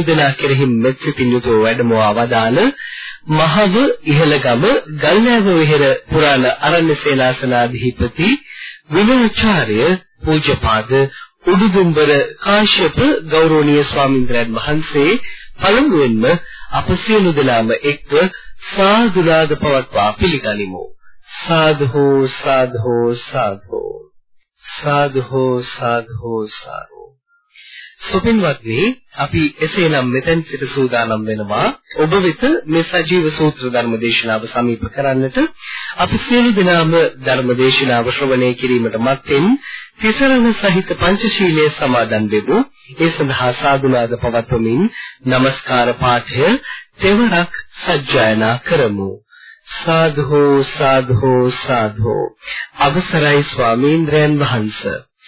සියලු දෙනා කෙරෙහි මෙත් සිතින් යුතුව වැඩමවා වදාළ මහව ඉහළගම ගල්නෑව විහෙර පුරාණ අරණ්‍ය සේනාසනාධිපති විනයාචාර්ය පූජ්‍යපාද උඩුදුම්බර කාශ්‍යප ගෞරවනීය ස්වාමින්ද්‍රයන් වහන්සේ පළමුවෙන්ම අප සියලු දෙනාම එක්ව සාදුනාද පවත්වා පිළිගනිමු. සාධු සාධු සාධු සාධු සාධු සාධු සුපින්වත්නි අපි එසේනම් මෙතෙන් සිට සූදානම් වෙනවා. ඔබ වෙත මේ සජීව සූත්‍ර ධර්ම දේශනාව සමීප කරන්නට. අපි සියලු දෙනාම ධර්ම දේශනාව ශ්‍රවණය කිරීමට මත්තෙන් තිසරණ සහිත පංචශීලයේ සමාදන් වෙමු. ඒ සඳහා සාදුනාද පවත්වමින් নমස්කාර පාඨය තෙවරක් සජ්ජායනා කරමු. සාධෝ සාධෝ සාධෝ අවසරයි ස්වාමීන්ද්‍රයන් වහන්සේ.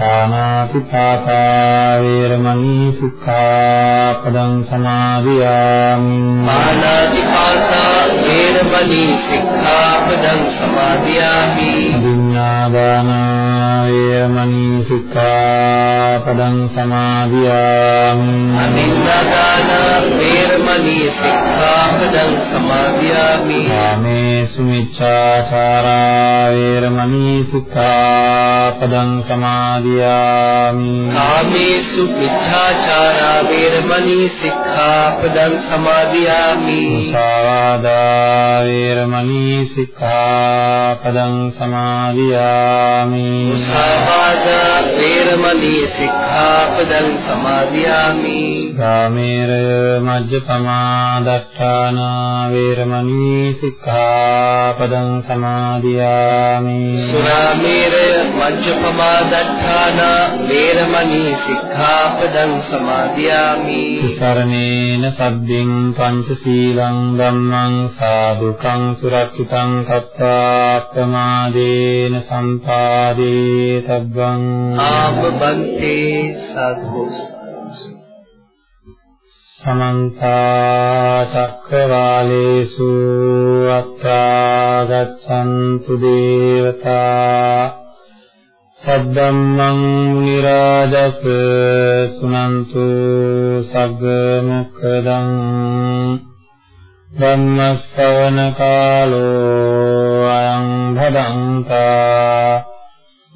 පානාති පාතා වේරමණී සික්ඛාපදං සමාදියාමි. පානාති පාතා වේරමණී සික්ඛාපදං සමාදියාමි. අදින්නාදාන වේරමණී සික්ඛාපදං සමාදියාමි. අදින්නාදාන වේරමණී සික්ඛාපදං සමාදියාමි. කාමේසු මිච්ඡාචාරා වේරමණී සික්ඛාපදං සමාදියාමි. කාමේසු මිච්ඡාචාරා වේරමණී සික්ඛාපදං සමාදියාමි. සාවාදා වේරමණී සික්ඛාපදං සමාදියාමි සාවාදා වේරමණී සික්ඛාපදං සමාදියාමි. කාමේර මජ්ජපමා දට්ඨානා වේරමණී සික්ඛාපදං සමාදියාමි. සුරාමේර මජ්ජපමා දට්ඨානා වේරමණී සික්ඛාපදං සමාදියාමි. සරණේන සබ්බින් පංචශීලං ධම්මං සාදුකං සුරක්ෂිතං කତ୍වාක්කමාදේන සම්පාදේ තබ්බං ආමබන්තේ සද්දෝස් සමන්ත චක්කවාලේසු අත්‍රා ගච්ඡන්තු දේවතා සද්දම්මං නිරාජස් සුනන්තු සග්ග මොක්ඛදං ධම්මස්සවන කාලෝ අයං භදංතා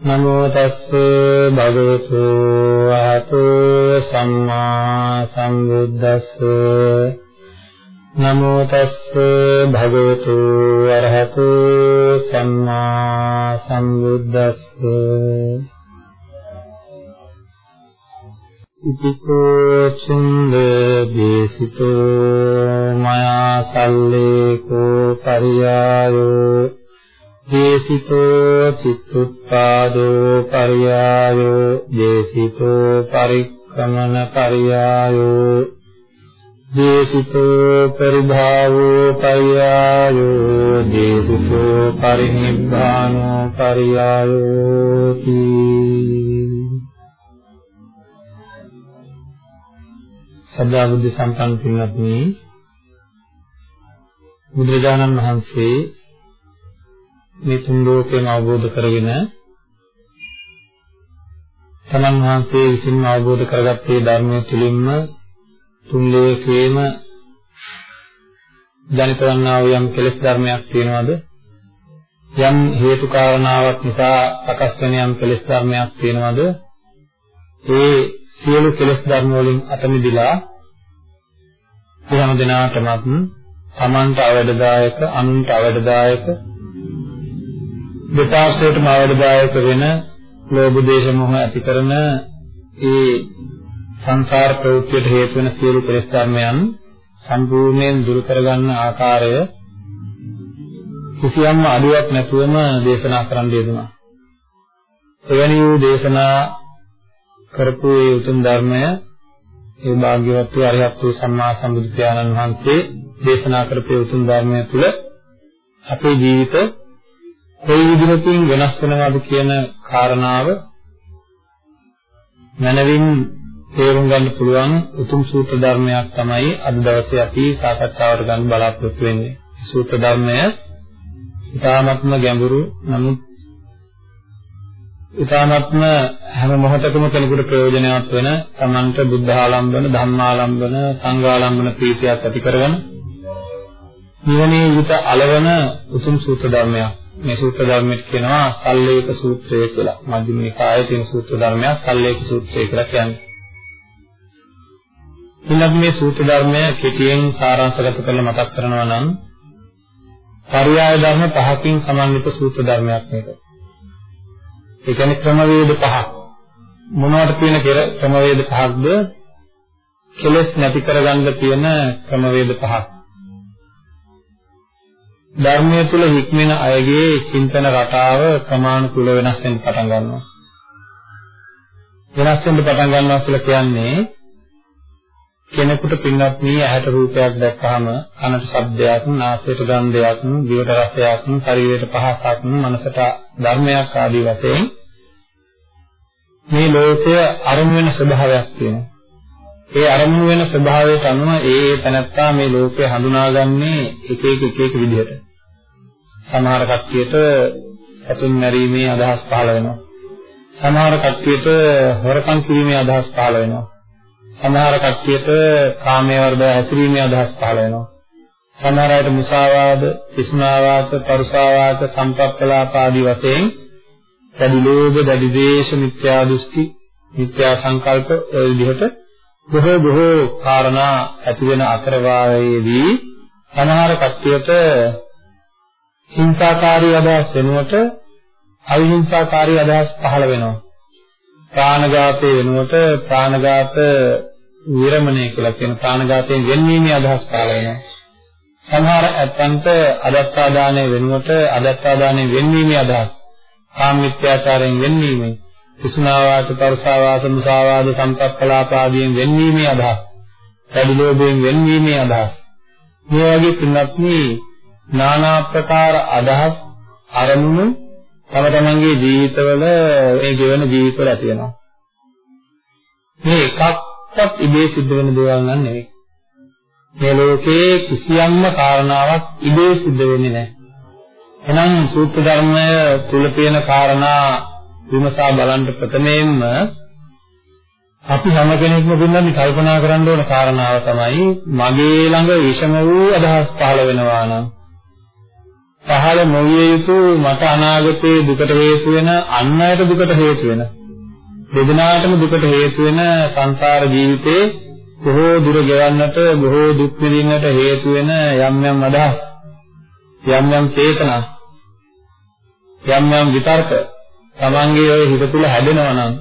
නමෝ තස්ස භගවතු අරහතෝ සම්මා සම්බුද්දස්ස. නමෝ තස්ස භගවතු අරහතු සම්මා සම්බුද්දස්ස. ඉතිකෝ චුන්ද දේසිතෝ මයා සල්ලේකෝ පරියායෝ දේසිතෝ චිත්තුත්පාදෝ පරියායෝ දේසිතෝ පරික්‍රමන පරියායෝ දේසිතෝ පරිභාවෝ පරියායෝ දේසිතෝ පරිනිබ්බානෝ පරියායෝ සදා බුද්ධ සම්පන්න පින්වත්නි බුදුරජාණන් වහන්සේ මේ තුන් ලෝකයම අවබෝධ කරගෙන තමන් වහන්සේ විසින්ම අවබෝධ කරගත්තේ ධර්මයේ තුලින්ම තුන් ලෝකයේම ජනිත වන්නා වූ යම් කෙලෙස් ධර්මයක් තියෙනවද? යම් හේතු කාරණාවක් නිසා සකස් වෙන යම් කෙලෙස් ධර්මයක් තියෙනවද? ඒ සියලු කෙලෙස් ධර්ම වලින් අත මිදලා හැම දිනාටමත් තමන්ට අවඩදායක අනුන්ට අවඩදායක දෙපාර්ශ්වයටම අවඩදායක වෙන ලෝභ දේශ මොහ ඇති කරන ඒ සංසාර ප්‍රවෘත්තියට හේතු වෙන සියලු කෙලෙස් ධර්මයන් සම්පූර්ණයෙන් දුරු කරගන්න ආකාරය කිසියම් අඩුවක් නැතුවම දේශනා කරන්න යෙදුණා. එවැනි වූ දේශනා කරපු ඒ උතුම් ධර්මය ඒ භාග්‍යවත් වූ අරිහත් වූ සම්මා සම්බුදු පියාණන් වහන්සේ දේශනා කරපු උතුම් ධර්මය තුළ අපේ ජීවිත කොයි විදිහකින් වෙනස් වෙනවද කියන කාරණාව මනවින් තේරුම් ගන්න පුළුවන් උතුම් සූත්‍ර ධර්මයක් තමයි අද දවසේ අපි සාකච්ඡාවට ගන්න බලාපොරොත්තු වෙන්නේ. සූත්‍ර ධර්මය ඉතාමත්ම ගැඹුරු නමුත් ඉතාමත්ම හැම මොහොතකම කෙනෙකුට ප්‍රයෝජනවත් වෙන තමන්ට බුද්ධ ආලම්බන, ධම්මාලම්බන, සංඝාලම්බන ප්‍රීතියක් ඇති කරගෙන නිවනේ ඊට అలවන උතුම් සූත්‍ර ධර්මයක්. මේ සූත්‍ර ධර්මයට කියනවා සල්ලේක සූත්‍රය කියලා. මධ්‍යම නිකායේ තියෙන සූත්‍ර ධර්මයක් සල්ලේක සූත්‍රය කියලා කියන්නේ. ඊළඟ මේ සූත්‍ර ධර්මය කෙටියෙන් සාරාංශගත කරලා මතක් කරනවා නම් පරියාය ධර්ම පහකින් සමන්විත සූත්‍ර ධර්මයක් මේක. ඒ කියන්නේ ක්‍රමවේද පහක්. මොනවට තියෙන ක්‍රමවේද පහක්ද? කෙලස් නැති කරගන්න තියෙන ක්‍රමවේද පහක්. ධර්මයේ තුල හික්මෙන අයගේ චින්තන රටාව ක්‍රමානුකූල වෙනස් වෙන්න පටන් ගන්නවා. වෙනස් වෙන්න පටන් ගන්නවා කියලා කියන්නේ කෙනෙකුට පින්වත් මේ ඇහැට රූපයක් දැක්කහම කනට ශබ්දයක්, නාසයට ගන්ධයක්, දිවට රසයක්, ශරීරයට පහසක්, මනසට ධර්මයක් ආදී වශයෙන් මේ ලෝකය අරමුණු වෙන ස්වභාවයක් තියෙනවා. ඒ අරමුණු වෙන ස්වභාවයට අනුව ඒ ඒ තැනත්තා මේ ලෝකය හඳුනාගන්නේ එක එක එක එක විදිහට. සමහර කට්ටියට සතුන් මැරීමේ අදහස් පහළ වෙනවා. සමහර කට්ටියට හොරකම් කිරීමේ අදහස් පහළ වෙනවා. සමහර කට්ටියට කාමයේ වර්ධය හැසිරීමේ අදහස් පහළ වෙනවා. සමහර අයට මුසාවාද, පිසුනාවාද, පරුසාවාද, සම්ප්‍රප්පලාප ආදී වශයෙන් දැඩි ලෝභ, දැඩි ද්වේෂ, මිත්‍යා දෘෂ්ටි, මිත්‍යා සංකල්ප ඔය විදිහට බොහෝ බොහෝ කාරණා ඇති වෙන අතරවාරයේදී සමහර කට්ටියට හිංසාකාරී අදහස් වෙනුවට අවිහිංසාකාරී අදහස් පහළ වෙනවා. ප්‍රාණඝාතය වෙනුවට ප්‍රාණඝාත විරමණය කියලා කියන ප්‍රාණඝාතයෙන් වෙන්වීමේ අදහස් පහළ වෙනවා. සමහර ඇත්තන්ට අදත්තා දාණය වෙනුවට අදත්තා දාණය වෙන්වීමේ අදහස්. කාමමිත්‍යාචාරයෙන් වෙන්වීමේ, පිසුනාවාච, පරසාවාච, මුසාවාද, සම්පක්කලාප ආදියෙන් වෙන්වීමේ අදහස්. පැඩිලෝභයෙන් වෙන්වීමේ අදහස්. මේ වගේ පින්වත්නි নানা ප්‍රකාර අදහස් අරමුණු තම තමන්ගේ ජීවිතවල ඒ ගෙවන ජීවිතවල ඇති වෙනවා. මේ එකක්වත් ඉබේ සිද්ධ වෙන දේවල් නන් නෙවෙයි. මේ ලෝකේ කිසියම්ම කාරණාවක් ඉබේ සිද්ධ වෙන්නේ නැහැ. එහෙනම් සූත්‍ර ධර්මය තුල තියෙන කාරණා විමසා බලන්න ප්‍රථමයෙන්ම අපි හැම කෙනෙක්ම පින්නන්නේ කල්පනා කරන්න ඕන කාරණාව තමයි මගේ ළඟ විෂම වූ අදහස් පහළ වෙනවා නම්. පහළ නොවිය යුතු මට අනාගතයේ දුකට හේතු වෙන අන් අයට දුකට හේතු වෙන දෙදෙනාටම දුකට හේතු වෙන සංසාර ජීවිතේ බොහෝ දුර ගෙවන්නට බොහෝ දුක් විඳින්නට හේතු වෙන යම් යම් අදහස් යම් යම් චේතනා යම් යම් විතර්ක තමන්ගේ ඔය හිත තුළ හැදෙනවා නම්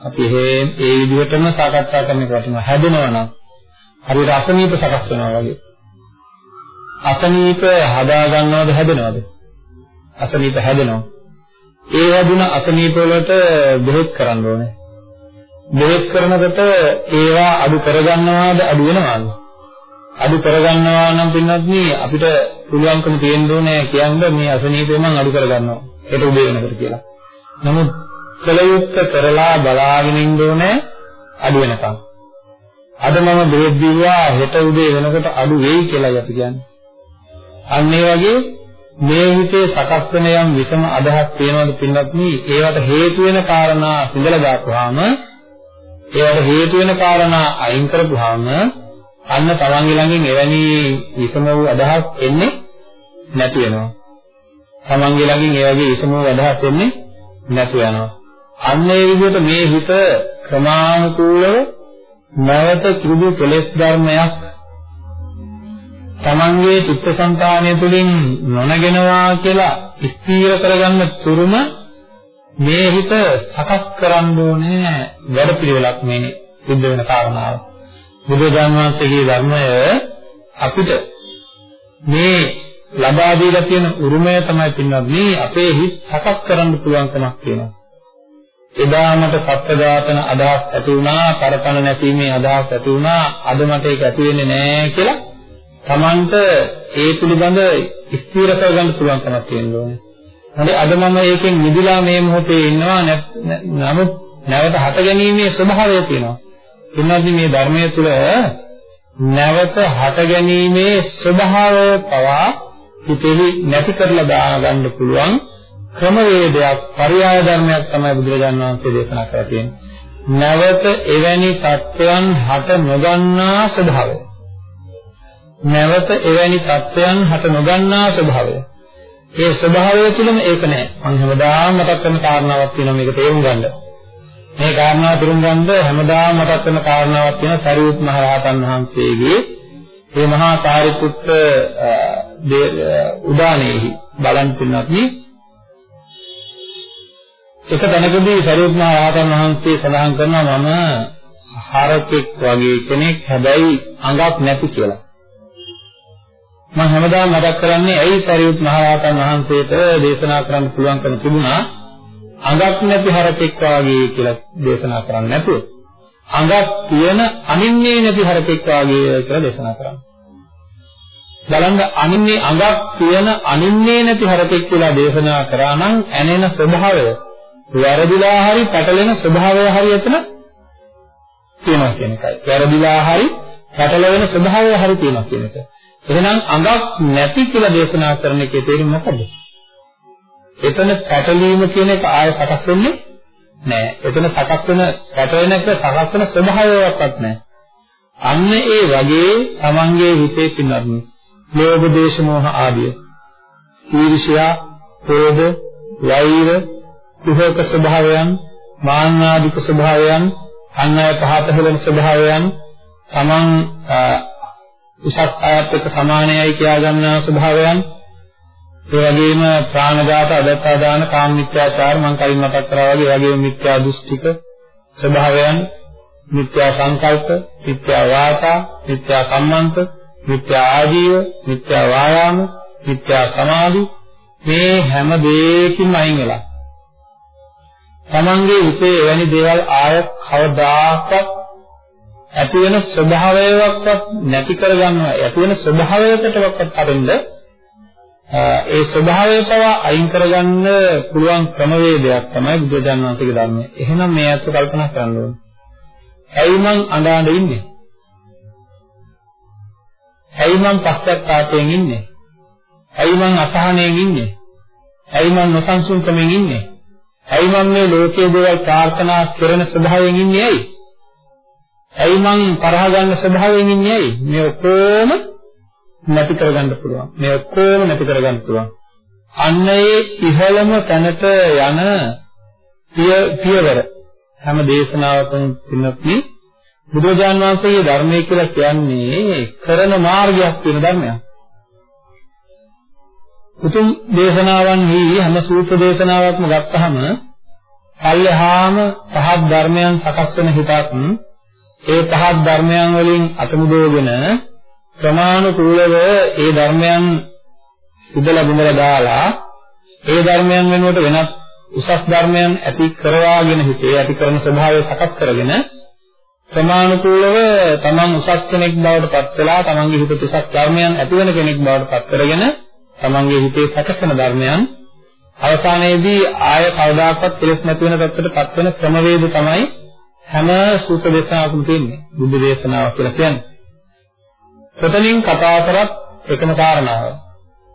අපි ඒ ඒ විදිහටම සාකච්ඡා කරන්න වටිනවා හැදෙනවා නම් හරියට අසනීප සකස් වෙනවා වගේ. අසනීප හදා ගන්නවද හැදෙනවද? අසනීප හැදෙනවා. ඒ හැදුන අසනීප වලට බෙහෙත් කරන්න ඕනේ. බෙහෙත් කරනකොට ඒවා අඩු කරගන්නවාද අඩු වෙනවාද? අඩු කරගන්නවා නම් පින්වත්නි අපිට පුළුවන්කම තියෙන්න ඕනේ කියන්නේ මේ අසනීපය මම අඩු කරගන්නවා. ඒක උදේ වෙනකොට කියලා. නමුත් කලයුත්ත කරලා බලාගෙන ඉන්න ඕනේ අඩු වෙනකම්. අද මම බෙහෙත් දීවා හෙට උදේ වෙනකොට අඩු වෙයි කියලායි අපි කියන්නේ. අන්න ඒ වගේ මේ හිතේ සකස් වෙන යම් විසම අදහස් තියෙනවද පින්වත්නි ඒවට හේතු වෙන කාරණා සිඳලා දාපුවාම ඒවට හේතු වෙන කාරණා අයින් කරපුවාම අන්න තමන්ගේ ළඟින් එවැනි විසම වූ අදහස් එන්නේ නැති වෙනවා. තමන්ගේ ළඟින් ඒ වගේ විසම වූ අදහස් එන්නේ නැති වෙනවා. අන්න ඒ විදිහට මේ හිත ක්‍රමානුකූලව නැවත කිදු කෙලෙස් ධර්මයක් තමන්ගේ චිත්තසංතානය තුළින් නොනගෙනවා කියලා ස්ථීර කරගන්න තුරුම මේ හිත සකස් කරන්න ඕනේ වැඩ පිළිවෙලක් මේ සිද්ධ වෙන කාරණාව. බුදුරජාණන් වහන්සේගේ ධර්මය අපිට මේ ලබා දීලා තියෙන උරුමය තමයි පින්වත් මේ අපේ හිත සකස් කරන්න පුළුවන්කමක් තියෙනවා. එදා මට සත්‍ය ඝාතන අදහස් ඇති වුණා, පරපණ නැතිීමේ අදහස් ඇති වුණා, අද මට ඒක ඇති වෙන්නේ නැහැ කියලා Tamanට ඒ පිළිබඳ ස්ථිර කරගන්න පුළුවන්කමක් තියෙන්න ඕනේ. හරි අද මම ඒකෙන් නිදිලා මේ මොහොතේ ඉන්නවා නමුත් නැවත හට ගැනීමේ ස්වභාවය තියෙනවා. එන්නදී මේ ධර්මයේ තුල නැවත හට ගැනීමේ ස්වභාවය පවා හිතෙහි නැති කරලා දාගන්න පුළුවන් ක්‍රමවේදයක් පරියාය ධර්මයක් තමයි බුදුරජාණන් වහන්සේ දේශනා කරලා තියෙන්නේ. නැවත එවැනි தත්වයන් හට නොගන්නා ස්වභාවය. නැවත එවැනි தත්වයන් හට නොගන්නා ස්වභාවය. ඒ ස්වභාවය තුළම ඒක නෑ. මම හැමදාම මතක් කරන කාරණාවක් තියෙනවා මේක තේරුම් ගන්න. මේ කාරණාව තේරුම් ගන්න හැමදාම මතක් කරන කාරණාවක් තියෙනවා සරියුත් මහ රහතන් වහන්සේගේ මේ මහා සාරිපුත්ත උදානයේහි බලන් පින්නත් එක තැනකදී සරියුත් මහ රහතන් වහන්සේ සඳහන් කරනවා මම හරකෙක් වගේ කෙනෙක් හැබැයි අඟක් නැති කියලා. මම හැමදාම මතක් කරන්නේ ඇයි සරියුත් මහ රහතන් වහන්සේට දේශනා කරන්න පුළුවන්කම තිබුණා අඟක් නැති හරකෙක් වගේ කියලා දේශනා කරන්නේ නැතුව අඟක් තියෙන අනින්නේ නැති හරකෙක් වගේ කියලා දේශනා කරන්නේ. බලන්න අනින්නේ අඟක් තියෙන අනින්නේ නැති හරකෙක් කියලා දේශනා කරා නම් ඇනෙන ස්වභාවය වැරදිලා හරි පැටලෙන ස්වභාවය හරි එතන තියෙනවා කියන එකයි. වැරදිලා හරි පැටලෙන ස්වභාවය හරි තියෙනවා කියන එක. එහෙනම් අඟක් නැති කියලා දේශනා කරන එකේ තේරුම මොකද? එතන පැටලීම කියන එක ආය සකස් වෙන්නේ නැහැ. එතන සකස් වෙන පැටලෙන එක සකස් වෙන ස්වභාවයක්වත් නැහැ. අන්න ඒ වගේ තමන්ගේ හිතේ පින්නන්නේ ලෝභ දේශ මොහ ආදිය. ඊර්ෂ්‍යා, ක්‍රෝධ, වෛර, කුහක ස්වභාවයන්, මාන්නාදික ස්වභාවයන්, අන් අය පහත හෙළන ස්වභාවයන්, තමන් උසස් අයත් එක්ක සමානයයි කියා ගන්නා ස්වභාවයන්, ඒ වගේම ප්‍රාණඝාත, අදත්තාදාන, කාම මිත්‍යාචාර මම කලින් මතක් කරා වගේ ඒ වගේම මිත්‍යා දෘෂ්ටික ස්වභාවයන්, මිත්‍යා සංකල්ප, මිත්‍යා වාචා, මිත්‍යා කම්මන්ත මිත්‍යා ආජීව, මිත්‍යා වායාම, මිත්‍යා සමාධි මේ හැම දෙයකින්ම අයින් වෙලා. තමන්ගේ හිතේ එවැනි දේවල් ආය කවදාකවත් ඇති වෙන ස්වභාවයක්වත් නැති කරගන්නවා. ඇති වෙන ස්වභාවයකටවත් අරින්න ඒ ස්වභාවය පවා අයින් කරගන්න පුළුවන් ක්‍රමවේදයක් තමයි බුදුරජාණන් වහන්සේගේ ධර්මය. එහෙනම් මේ අත් කල්පනා කරන්න ඕනේ. ඇයි මං අඬාඬ ඉන්නේ? ඇයි මං පශ්චාත්තාපයෙන් ඉන්නේ? ඇයි මං අසහනයෙන් ඉන්නේ? ඇයි මං නොසන්සුන්කමෙන් ඉන්නේ? ඇයි මං මේ ලෝකයේ දේවල් ප්‍රාර්ථනා කරන ස්වභාවයෙන් ඉන්නේ ඇයි? ඇයි මං තරහ ගන්න ස්වභාවයෙන් ඉන්නේ ඇයි? මේ ඔක්කොම නැති කරගන්න පුළුවන්. මේ ඔක්කොම නැති කරගන්න පුළුවන්. අන්න ඒ ඉහළම තැනට යන පියවර හැම දේශනාවකම පින්නත් බුදුරජාන් වහන්සේගේ ධර්මය කියලා කියන්නේ කරන මාර්ගයක් වෙන ධර්මයක්. උතුම් දේශනාවන්හි හැම සූත්‍ර දේශනාවක්ම ගත්තහම පල්ලෙහාම පහත් ධර්මයන් සකස් වෙන හිතක් ඒ පහත් ධර්මයන් වලින් අතමුදෝගෙන ප්‍රමාණිකූලව ඒ ධර්මයන් සිදලා බිඳලා දාලා ඒ ධර්මයන් වෙනුවට වෙනත් උසස් ධර්මයන් ඇති කරවාගෙන හිතේ ඇති කරන ස්වභාවය සකස් කරගෙන ප්‍රමාණිකූලව තමන් උසස් කෙනෙක් බවට පත් වෙලා තමන්ගේ හිතේ උසස් ධර්මයන් ඇති වෙන කෙනෙක් බවට පත් කරගෙන තමන්ගේ හිතේ සැකසෙන ධර්මයන් අවසානයේදී ආය කවදාකවත් කෙලස් නැති වෙන පැත්තට පත් වෙන ක්‍රමවේද තමයි හැම සූත්‍ර දේශනාවකම තියෙන්නේ බුද්ධ දේශනාව කියලා කියන්නේ. ප්‍රතනින් කතා කරත් එකම කාරණාව.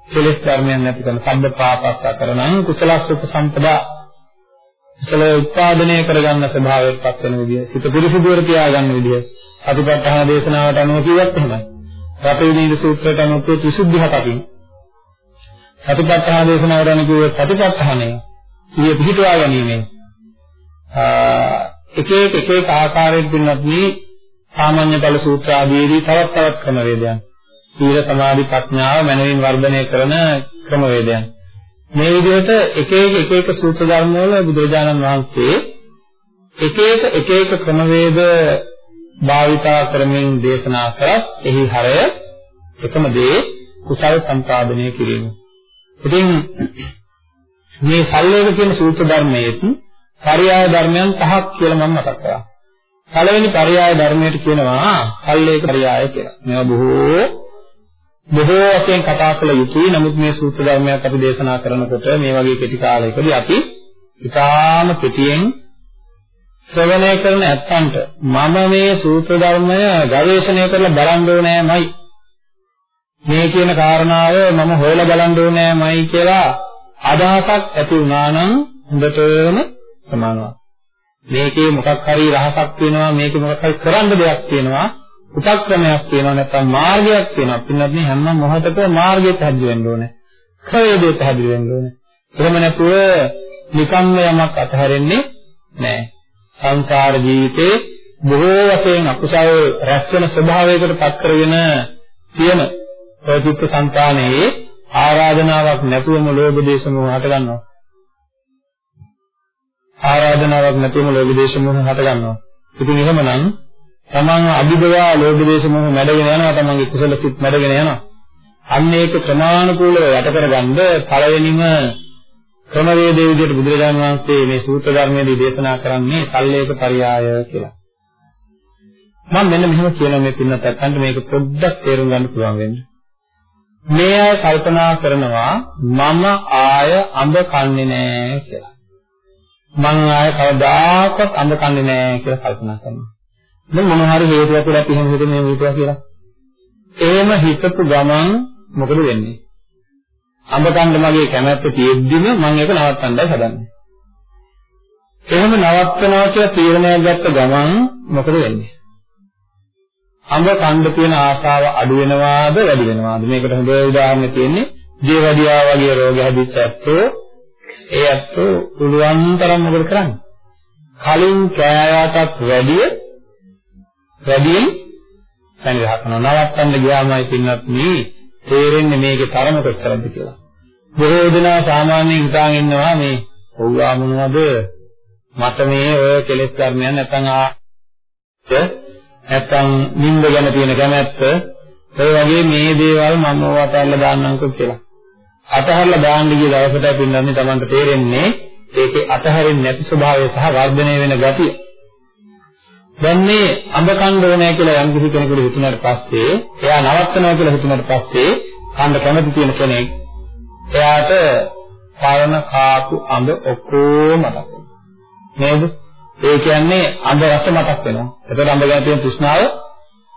කෙලස් ධර්මයන් නැති කරන සම්බ පාපස්ස කරනං කුසලස්ස උපසම්පදා කුසල උත්පාදනය කරගන්න ස්වභාවයට පත් වෙන විදිය, සිත පිරිසිදුවර තියාගන්න විදිය, අතිපත්තහන දේශනාවට අනුව කිව්වත් එහෙමයි. රතවිනීද සූත්‍රයට අනුව ත්‍රිසුද්ධි හතකින් සතිපට්ඨාන දේශනාවට අනුව සතිපට්ඨානය සිය පිහිටුවා ගැනීමෙන්. එක එක එක එක ආකාරයෙන් පින්නත් මේ සාමාන්‍ය බල සූත්‍ර ආදීදී තවත් තවත් ක්‍රමවේදයන්. සීල සමාධි ප්‍රඥාව මනමින් වර්ධනය කරන ක්‍රමවේදයන්. මේ විදිහට එක එක එක එක සූත්‍ර ධර්ම වල බුදුරජාණන් වහන්සේ එක එක එක එක ක්‍රමවේද භාවිතා කරමින් දේශනා කරත් එහි හරය එකම දේ කුසල සම්පාදනය කිරීම. ඉතින් මේ සල්ලේක කියන සූත්‍ර ධර්මයේත් පරයාය ධර්මයන් පහක් කියලා මම මතක් කරා. පළවෙනි පරයාය ධර්මයට කියනවා සල්ලේක පරයාය කියලා. මේවා බොහෝ බොහෝ වශයෙන් කතා කළ යුතුයි. නමුත් මේ සූත්‍ර ධර්මයක් අපි දේශනා කරනකොට මේ වගේ කෙටි කාලයකදී අපි ඉතාම කෙටියෙන් ශ්‍රවණය කරන ඇත්තන්ට මම මේ සූත්‍ර ධර්මය ගවේෂණය කරලා බලන්න ඕනෑමයි මේ කියන කාරණාව මම හොයලා බලන්න ඕනෑමයි කියලා අදහසක් ඇති වුණා නම් හොඳටම ප්‍රමාණවත්. මේකේ මොකක් හරි රහසක් තියෙනවා මේකේ මොකක් හරි කරන්න දෙයක් තියෙනවා උපක්‍රමයක් තියෙනවා නැත්නම් මාර්ගයක් තියෙනවා. පින්නත් මේ හැම මොහොතකම මාර්ගය පැහැදිලි වෙන්න ඕනේ. ක්‍රයදේ පැහැදිලි වෙන්න ඕනේ. එහෙම නැතුව නිකම්ම යමක් අතහැරෙන්නේ නැහැ. සංසාර ජීවිතේ බොහෝ වශයෙන් අකුසල් රැස් වෙන ස්වභාවයකට පත් කරගෙන තියෙන ප්‍රතිත්ත සංකානයේ ආරාධනාවක් නැතුවම ලෝභ දේශ මොහ හට ගන්නවා. ආරාධනාවක් නැතුවම ලෝභ දේශ මොහ හට ගන්නවා. ඉතින් එහෙමනම් තමන් අභිභවා ලෝභ දේශ මොහ මැඩගෙන යනවා තමන්ගේ කුසල සිත් මැඩගෙන යනවා. අන්න ඒක ප්‍රමාණිකූලව යට කරගන්න පළවෙනිම ක්‍රමවේදයේ විදිහට බුදුරජාණන් වහන්සේ මේ සූත්‍ර ධර්මයේදී දේශනා කරන්නේ සල්ලේක පරියාය කියලා. මම මෙන්න මෙහෙම කියන මේ පින්නත් අත්තන්ට මේක පොඩ්ඩක් තේරුම් ගන්න පුළුවන් වෙන්නේ. මේ අය කල්පනා කරනවා මම ආය අඹ කන්නේ නෑ කියලා. මං ආය කවදාකවත් අඹ කන්නේ නෑ කියලා කල්පනා කරනවා. දැන් මොන හරි හේතුවක් කියලා අපි එහෙම හිතේ මේ හිතුවා කියලා. එහෙම හිතපු ගමන් මොකද වෙන්නේ? අඹ කන්න මගේ කැමැත්ත තියෙද්දිම මම ඒක නවත්තන්නයි හදන්නේ. එහෙම නවත්තනවා කියලා තීරණයක් ගත්ත ගමන් මොකද වෙන්නේ? අඹ කන්න තියෙන ආශාව අඩු වෙනවාද වැඩි වෙනවාද මේකට හොඳ උදාහරණයක් තියෙන්නේ ජීවදියා වගේ රෝග හැදිච්ච ඇත්තෝ ඒ ඇත්තෝ පුළුවන් තරම් මොකද කරන්නේ කලින් කෑයටත් වැඩිය වැඩියෙන් පැණි ගහනවා නවත්තන්න ගියාමයි පින්නත් මේ තේරෙන්නේ මේකේ තරම කොච්චරද කියලා බොහෝ දෙනා සාමාන්‍යයෙන් හිතාගෙන ඉන්නවා මේ ඔව්වා මොනවද මට මේ ඔය කෙලෙස් ධර්මයන් නැත්නම් ආ නැත්තම් නිින්ද ගැන තියෙන කැමැත්ත ඒ වගේ මේ දේවල් මම ඕවා අතහැරලා දාන්නම්කෝ කියලා. අතහැරලා දාන්න ගිය දවසට පින්නන්නේ Tamanට තේරෙන්නේ ඒකේ අතහැරෙන්නේ නැති ස්වභාවය සහ වර්ධනය වෙන ගතිය. දැන් මේ අඹ කන්න ඕනේ කියලා යම් කිසි කෙනෙකුට හිතුණාට පස්සේ එයා නවත්තනවා කියලා හිතුණාට පස්සේ කන්න කැමති තියෙන කෙනෙක් එයාට පරණ කාපු අඹ ඔක්කොම මතක් වෙනවා. නේද? ඒ කියන්නේ අඹ රස මතක් වෙනවා. එතකොට අඹ ගැන තියෙන තෘෂ්ණාව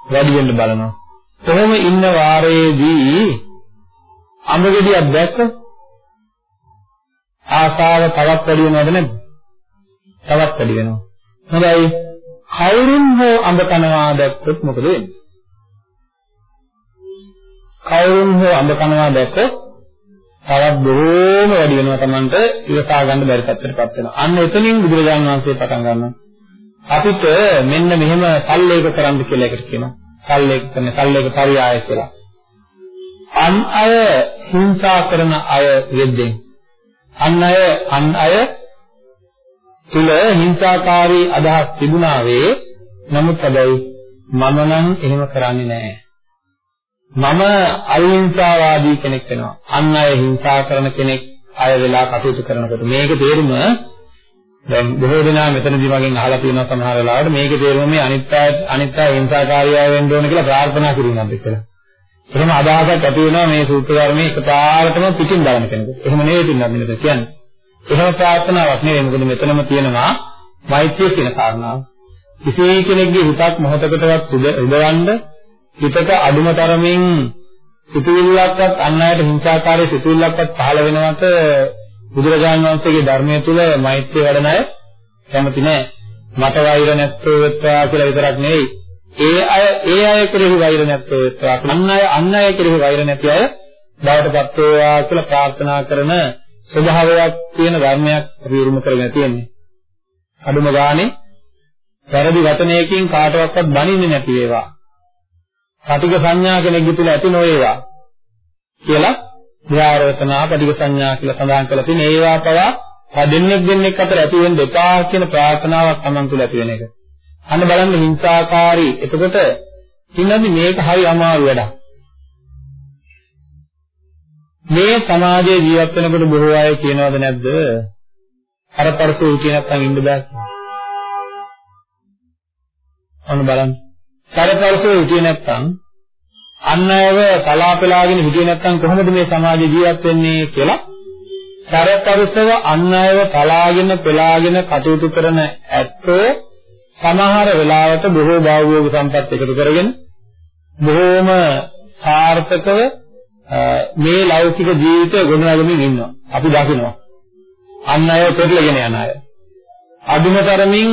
වැඩි වෙන්න බලනවා. කොහොම ඉන්න වාරයේදී අඹ ගෙඩියක් දැක්ක ආසාව තවත් වැඩි වෙනවද නැද්ද? තවත් වැඩි වෙනවා. හොඳයි. කවුරුන් හෝ අඹ කනවා දැක්කොත් මොකද වෙන්නේ? කවුරුන් හෝ අඹ කනවා දැක්කොත් තවත් බොහෝම වැඩි වෙනවා Tamanට ඉවසා ගන්න බැරි තත්ත්වයකටපත් වෙනවා. අන්න එතනින් බුදුරජාණන් වහන්සේ පටන් ගන්නවා. අපිට මෙන්න මෙහෙම සල්ලේක කරන්න කියලා එකට කියනවා. සල්ලේක කරන සල්ලේක පරියාය කියලා. අන් අය හිංසා කරන අය වෙද්දී අන් අය අන් අය තුල හිංසාකාරී අදහස් තිබුණා වේ. නමුත් හැබැයි මම නම් එහෙම කරන්නේ නැහැ. මම අහිංසාවාදී කෙනෙක් වෙනවා. අන් අය හිංසා කරන කෙනෙක් අය වෙලා කටයුතු කරනකොට මේක තේරුම දැන් බොහෝ දෙනා මෙතනදී මගෙන් අහලා තියෙනවා සමහර වෙලාවට මේකේ තේරුම මේ අනිත් අය අනිත් අය හිංසාකාරී අය වෙන්න ඕන කියලා ප්‍රාර්ථනා කිරීමක්ද කියලා. එහෙම අදහසක් ඇති වෙනවා මේ සූත්‍ර ධර්මයේ එකපාරටම පිටින් බලන කෙනෙකුට. එහෙම නෙවෙයි පින්නත් මෙතන කියන්නේ. එහෙම ප්‍රාර්ථනාවක් නෙවෙයි මොකද මෙතනම තියෙනවා මෛත්‍රිය කියන කාරණාව. කිසි කෙනෙක්ගේ හිතක් මොහොතකටවත් උදවන්න හිතක අඩුම තරමින් සිතුවිල්ලක්වත් අන් අයට හිංසාකාරී සිතුවිල්ලක්වත් පහළ වෙනවට බුදුරජාණන් වහන්සේගේ ධර්මයේ තුල මෛත්‍රිය වඩන අය කැමති නෑ. මට වෛර නැත්තේ වෙත්වා කියලා විතරක් නෙවෙයි. ඒ අය ඒ අය කෙරෙහි වෛර නැත්තේ වෙත්වා. අන් අය අන් අය කෙරෙහි වෛර නැති අය බවටපත් වේවා කියලා ප්‍රාර්ථනා කරන ස්වභාවයක් තියෙන ධර්මයක් අපි උරුම කරගෙන තියෙන්නේ. අඩුම ගානේ වැරදි වචනයකින් කාටවත් බනින්නේ නැති වේවා. කටික සංඥා කෙනෙක්ගේ තුල ඇති නොවේවා කියලා විහාරවසනා පටික සංඥා කියලා සඳහන් කරලා තියෙන ඒවා පවා දෙන්නෙක් දෙන්නෙක් අතර ඇති වෙන්න එපා කියන ප්‍රාර්ථනාවක් Taman තුල ඇති වෙන එක. අන්න බලන්න හිංසාකාරී. එතකොට ඉන්නදී මේක හරි අමාරු වැඩක්. මේ සමාජයේ ජීවත් වෙනකොට බොහෝ අය කියනවද නැද්ද? අර පරසෝ කියන නැත්නම් ඉන්න බෑ. අන්න බලන්න. සරපරසෝ කියන නැත්නම් අන් අයව කලාපලාගෙන හිටියේ නැත්නම් කොහොමද මේ සමාජයේ ජීවත් වෙන්නේ කියලා සරපරසව අන් අයව කලාගෙන පලාගෙන කටයුතු කරන ඇත්තෝ සමහර වෙලාවට බොහෝ භෞතික සම්පත් එකතු කරගෙන බොහෝම සාර්ථකව මේ ලෞකික ජීවිතය ගොඩනගමින් ඉන්නවා. අපි දකිනවා. අන් අය පෙරලගෙන යන අය. අදුමතරමින්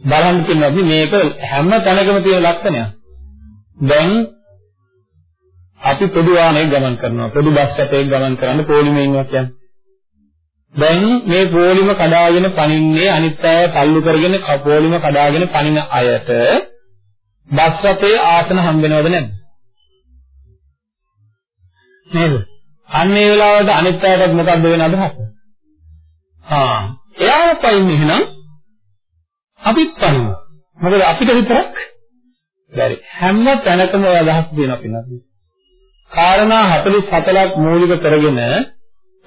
බලන්න කියනවා මේක හැම තැනකම තියෙන ලක්ෂණයක්. දැන් අපි පොදු වාහනයක ගමන් කරනවා. පොදු බස් එකක ගමන් කරන්න පොලිමේ ඉන්නවා කියන්නේ. දැන් මේ පොලිම කඩාගෙන පනින්නේ අනිත් අය තල්ලු කරගෙන පොලිම කඩාගෙන පනින අයට බස් රථයේ ආසන හම්බ වෙනවද නැද්ද? නේද? අන්න ඒ වෙලාවට අනිත් අයටත් මොකද්ද වෙන අදහස? හා එයාම පයින් එහෙනම් අපිත් පනිමු. මොකද අපිට විතරක් බැරි. හැම තැනකම ඔය අදහස් තියෙනවා පින්නත්. කාරණා 47ක් මූලික කරගෙන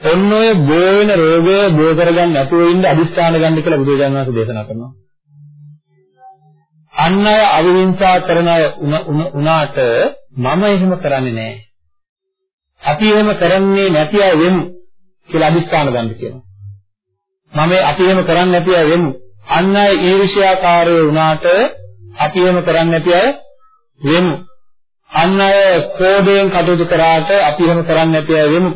ඔන්න ඔය බෝ වෙන රෝගය බෝ කරගන්න නැතුව ඉන්න අදිස්ථාන ගන්න කියලා බුදුරජාණන් වහන්සේ දේශනා කරනවා. අන් අය අවිහිංසා කරන අය උනාට මම එහෙම කරන්නේ නැහැ. අපි එහෙම කරන්නේ නැති අය වෙමු කියලා අදිස්ථාන ගන්න කියනවා. මම අපි එහෙම කරන්නේ නැති අය වෙමු. අන් අය ඊර්ෂ්‍යාකාරී වුණාට අපි එහෙම කරන්නේ නැති අය වෙමු. අන් අය ක්‍රෝධයෙන් කටයුතු කරාට අපි එහෙම කරන්නේ නැති අය වෙමු.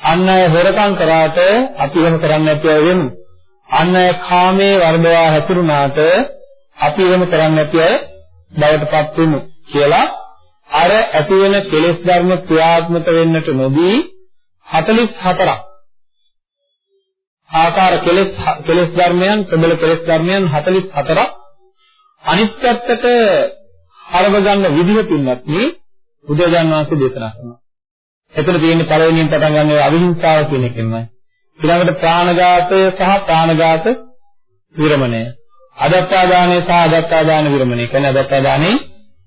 අන් අය හොරකම් කරාට අපි එහෙම කරන්නේ නැති අය වෙමු. අන් අය කාමයේ වර්ධවා හැසිරුණාට අපි එහෙම කරන්නේ නැති අය බවටපත් වෙමු කියලා අර ඇති වෙන කෙලෙස් ධර්ම ක්‍රියාත්මක වෙන්නට නොදී 44ක් ආකාර කෙලෙස් කෙලෙස් ධර්මයන් ප්‍රබල කෙලෙස් ධර්මයන් 44ක් අනිත් පැත්තට හරව ගන්න විදිහ පින්නත් මේ බුදුරජාන් වහන්සේ දේශනා කරනවා. එතන තියෙන්නේ පළවෙනියෙන් පටන් ගන්න අවිහිංසාව කියන එකෙන්මයි. ඊළඟට ප්‍රාණඝාතය සහ ප්‍රාණඝාත විරමණය. අදත්තාදානය සහ අදත්තාදාන විරමණය. කියන්නේ අදත්තාදානේ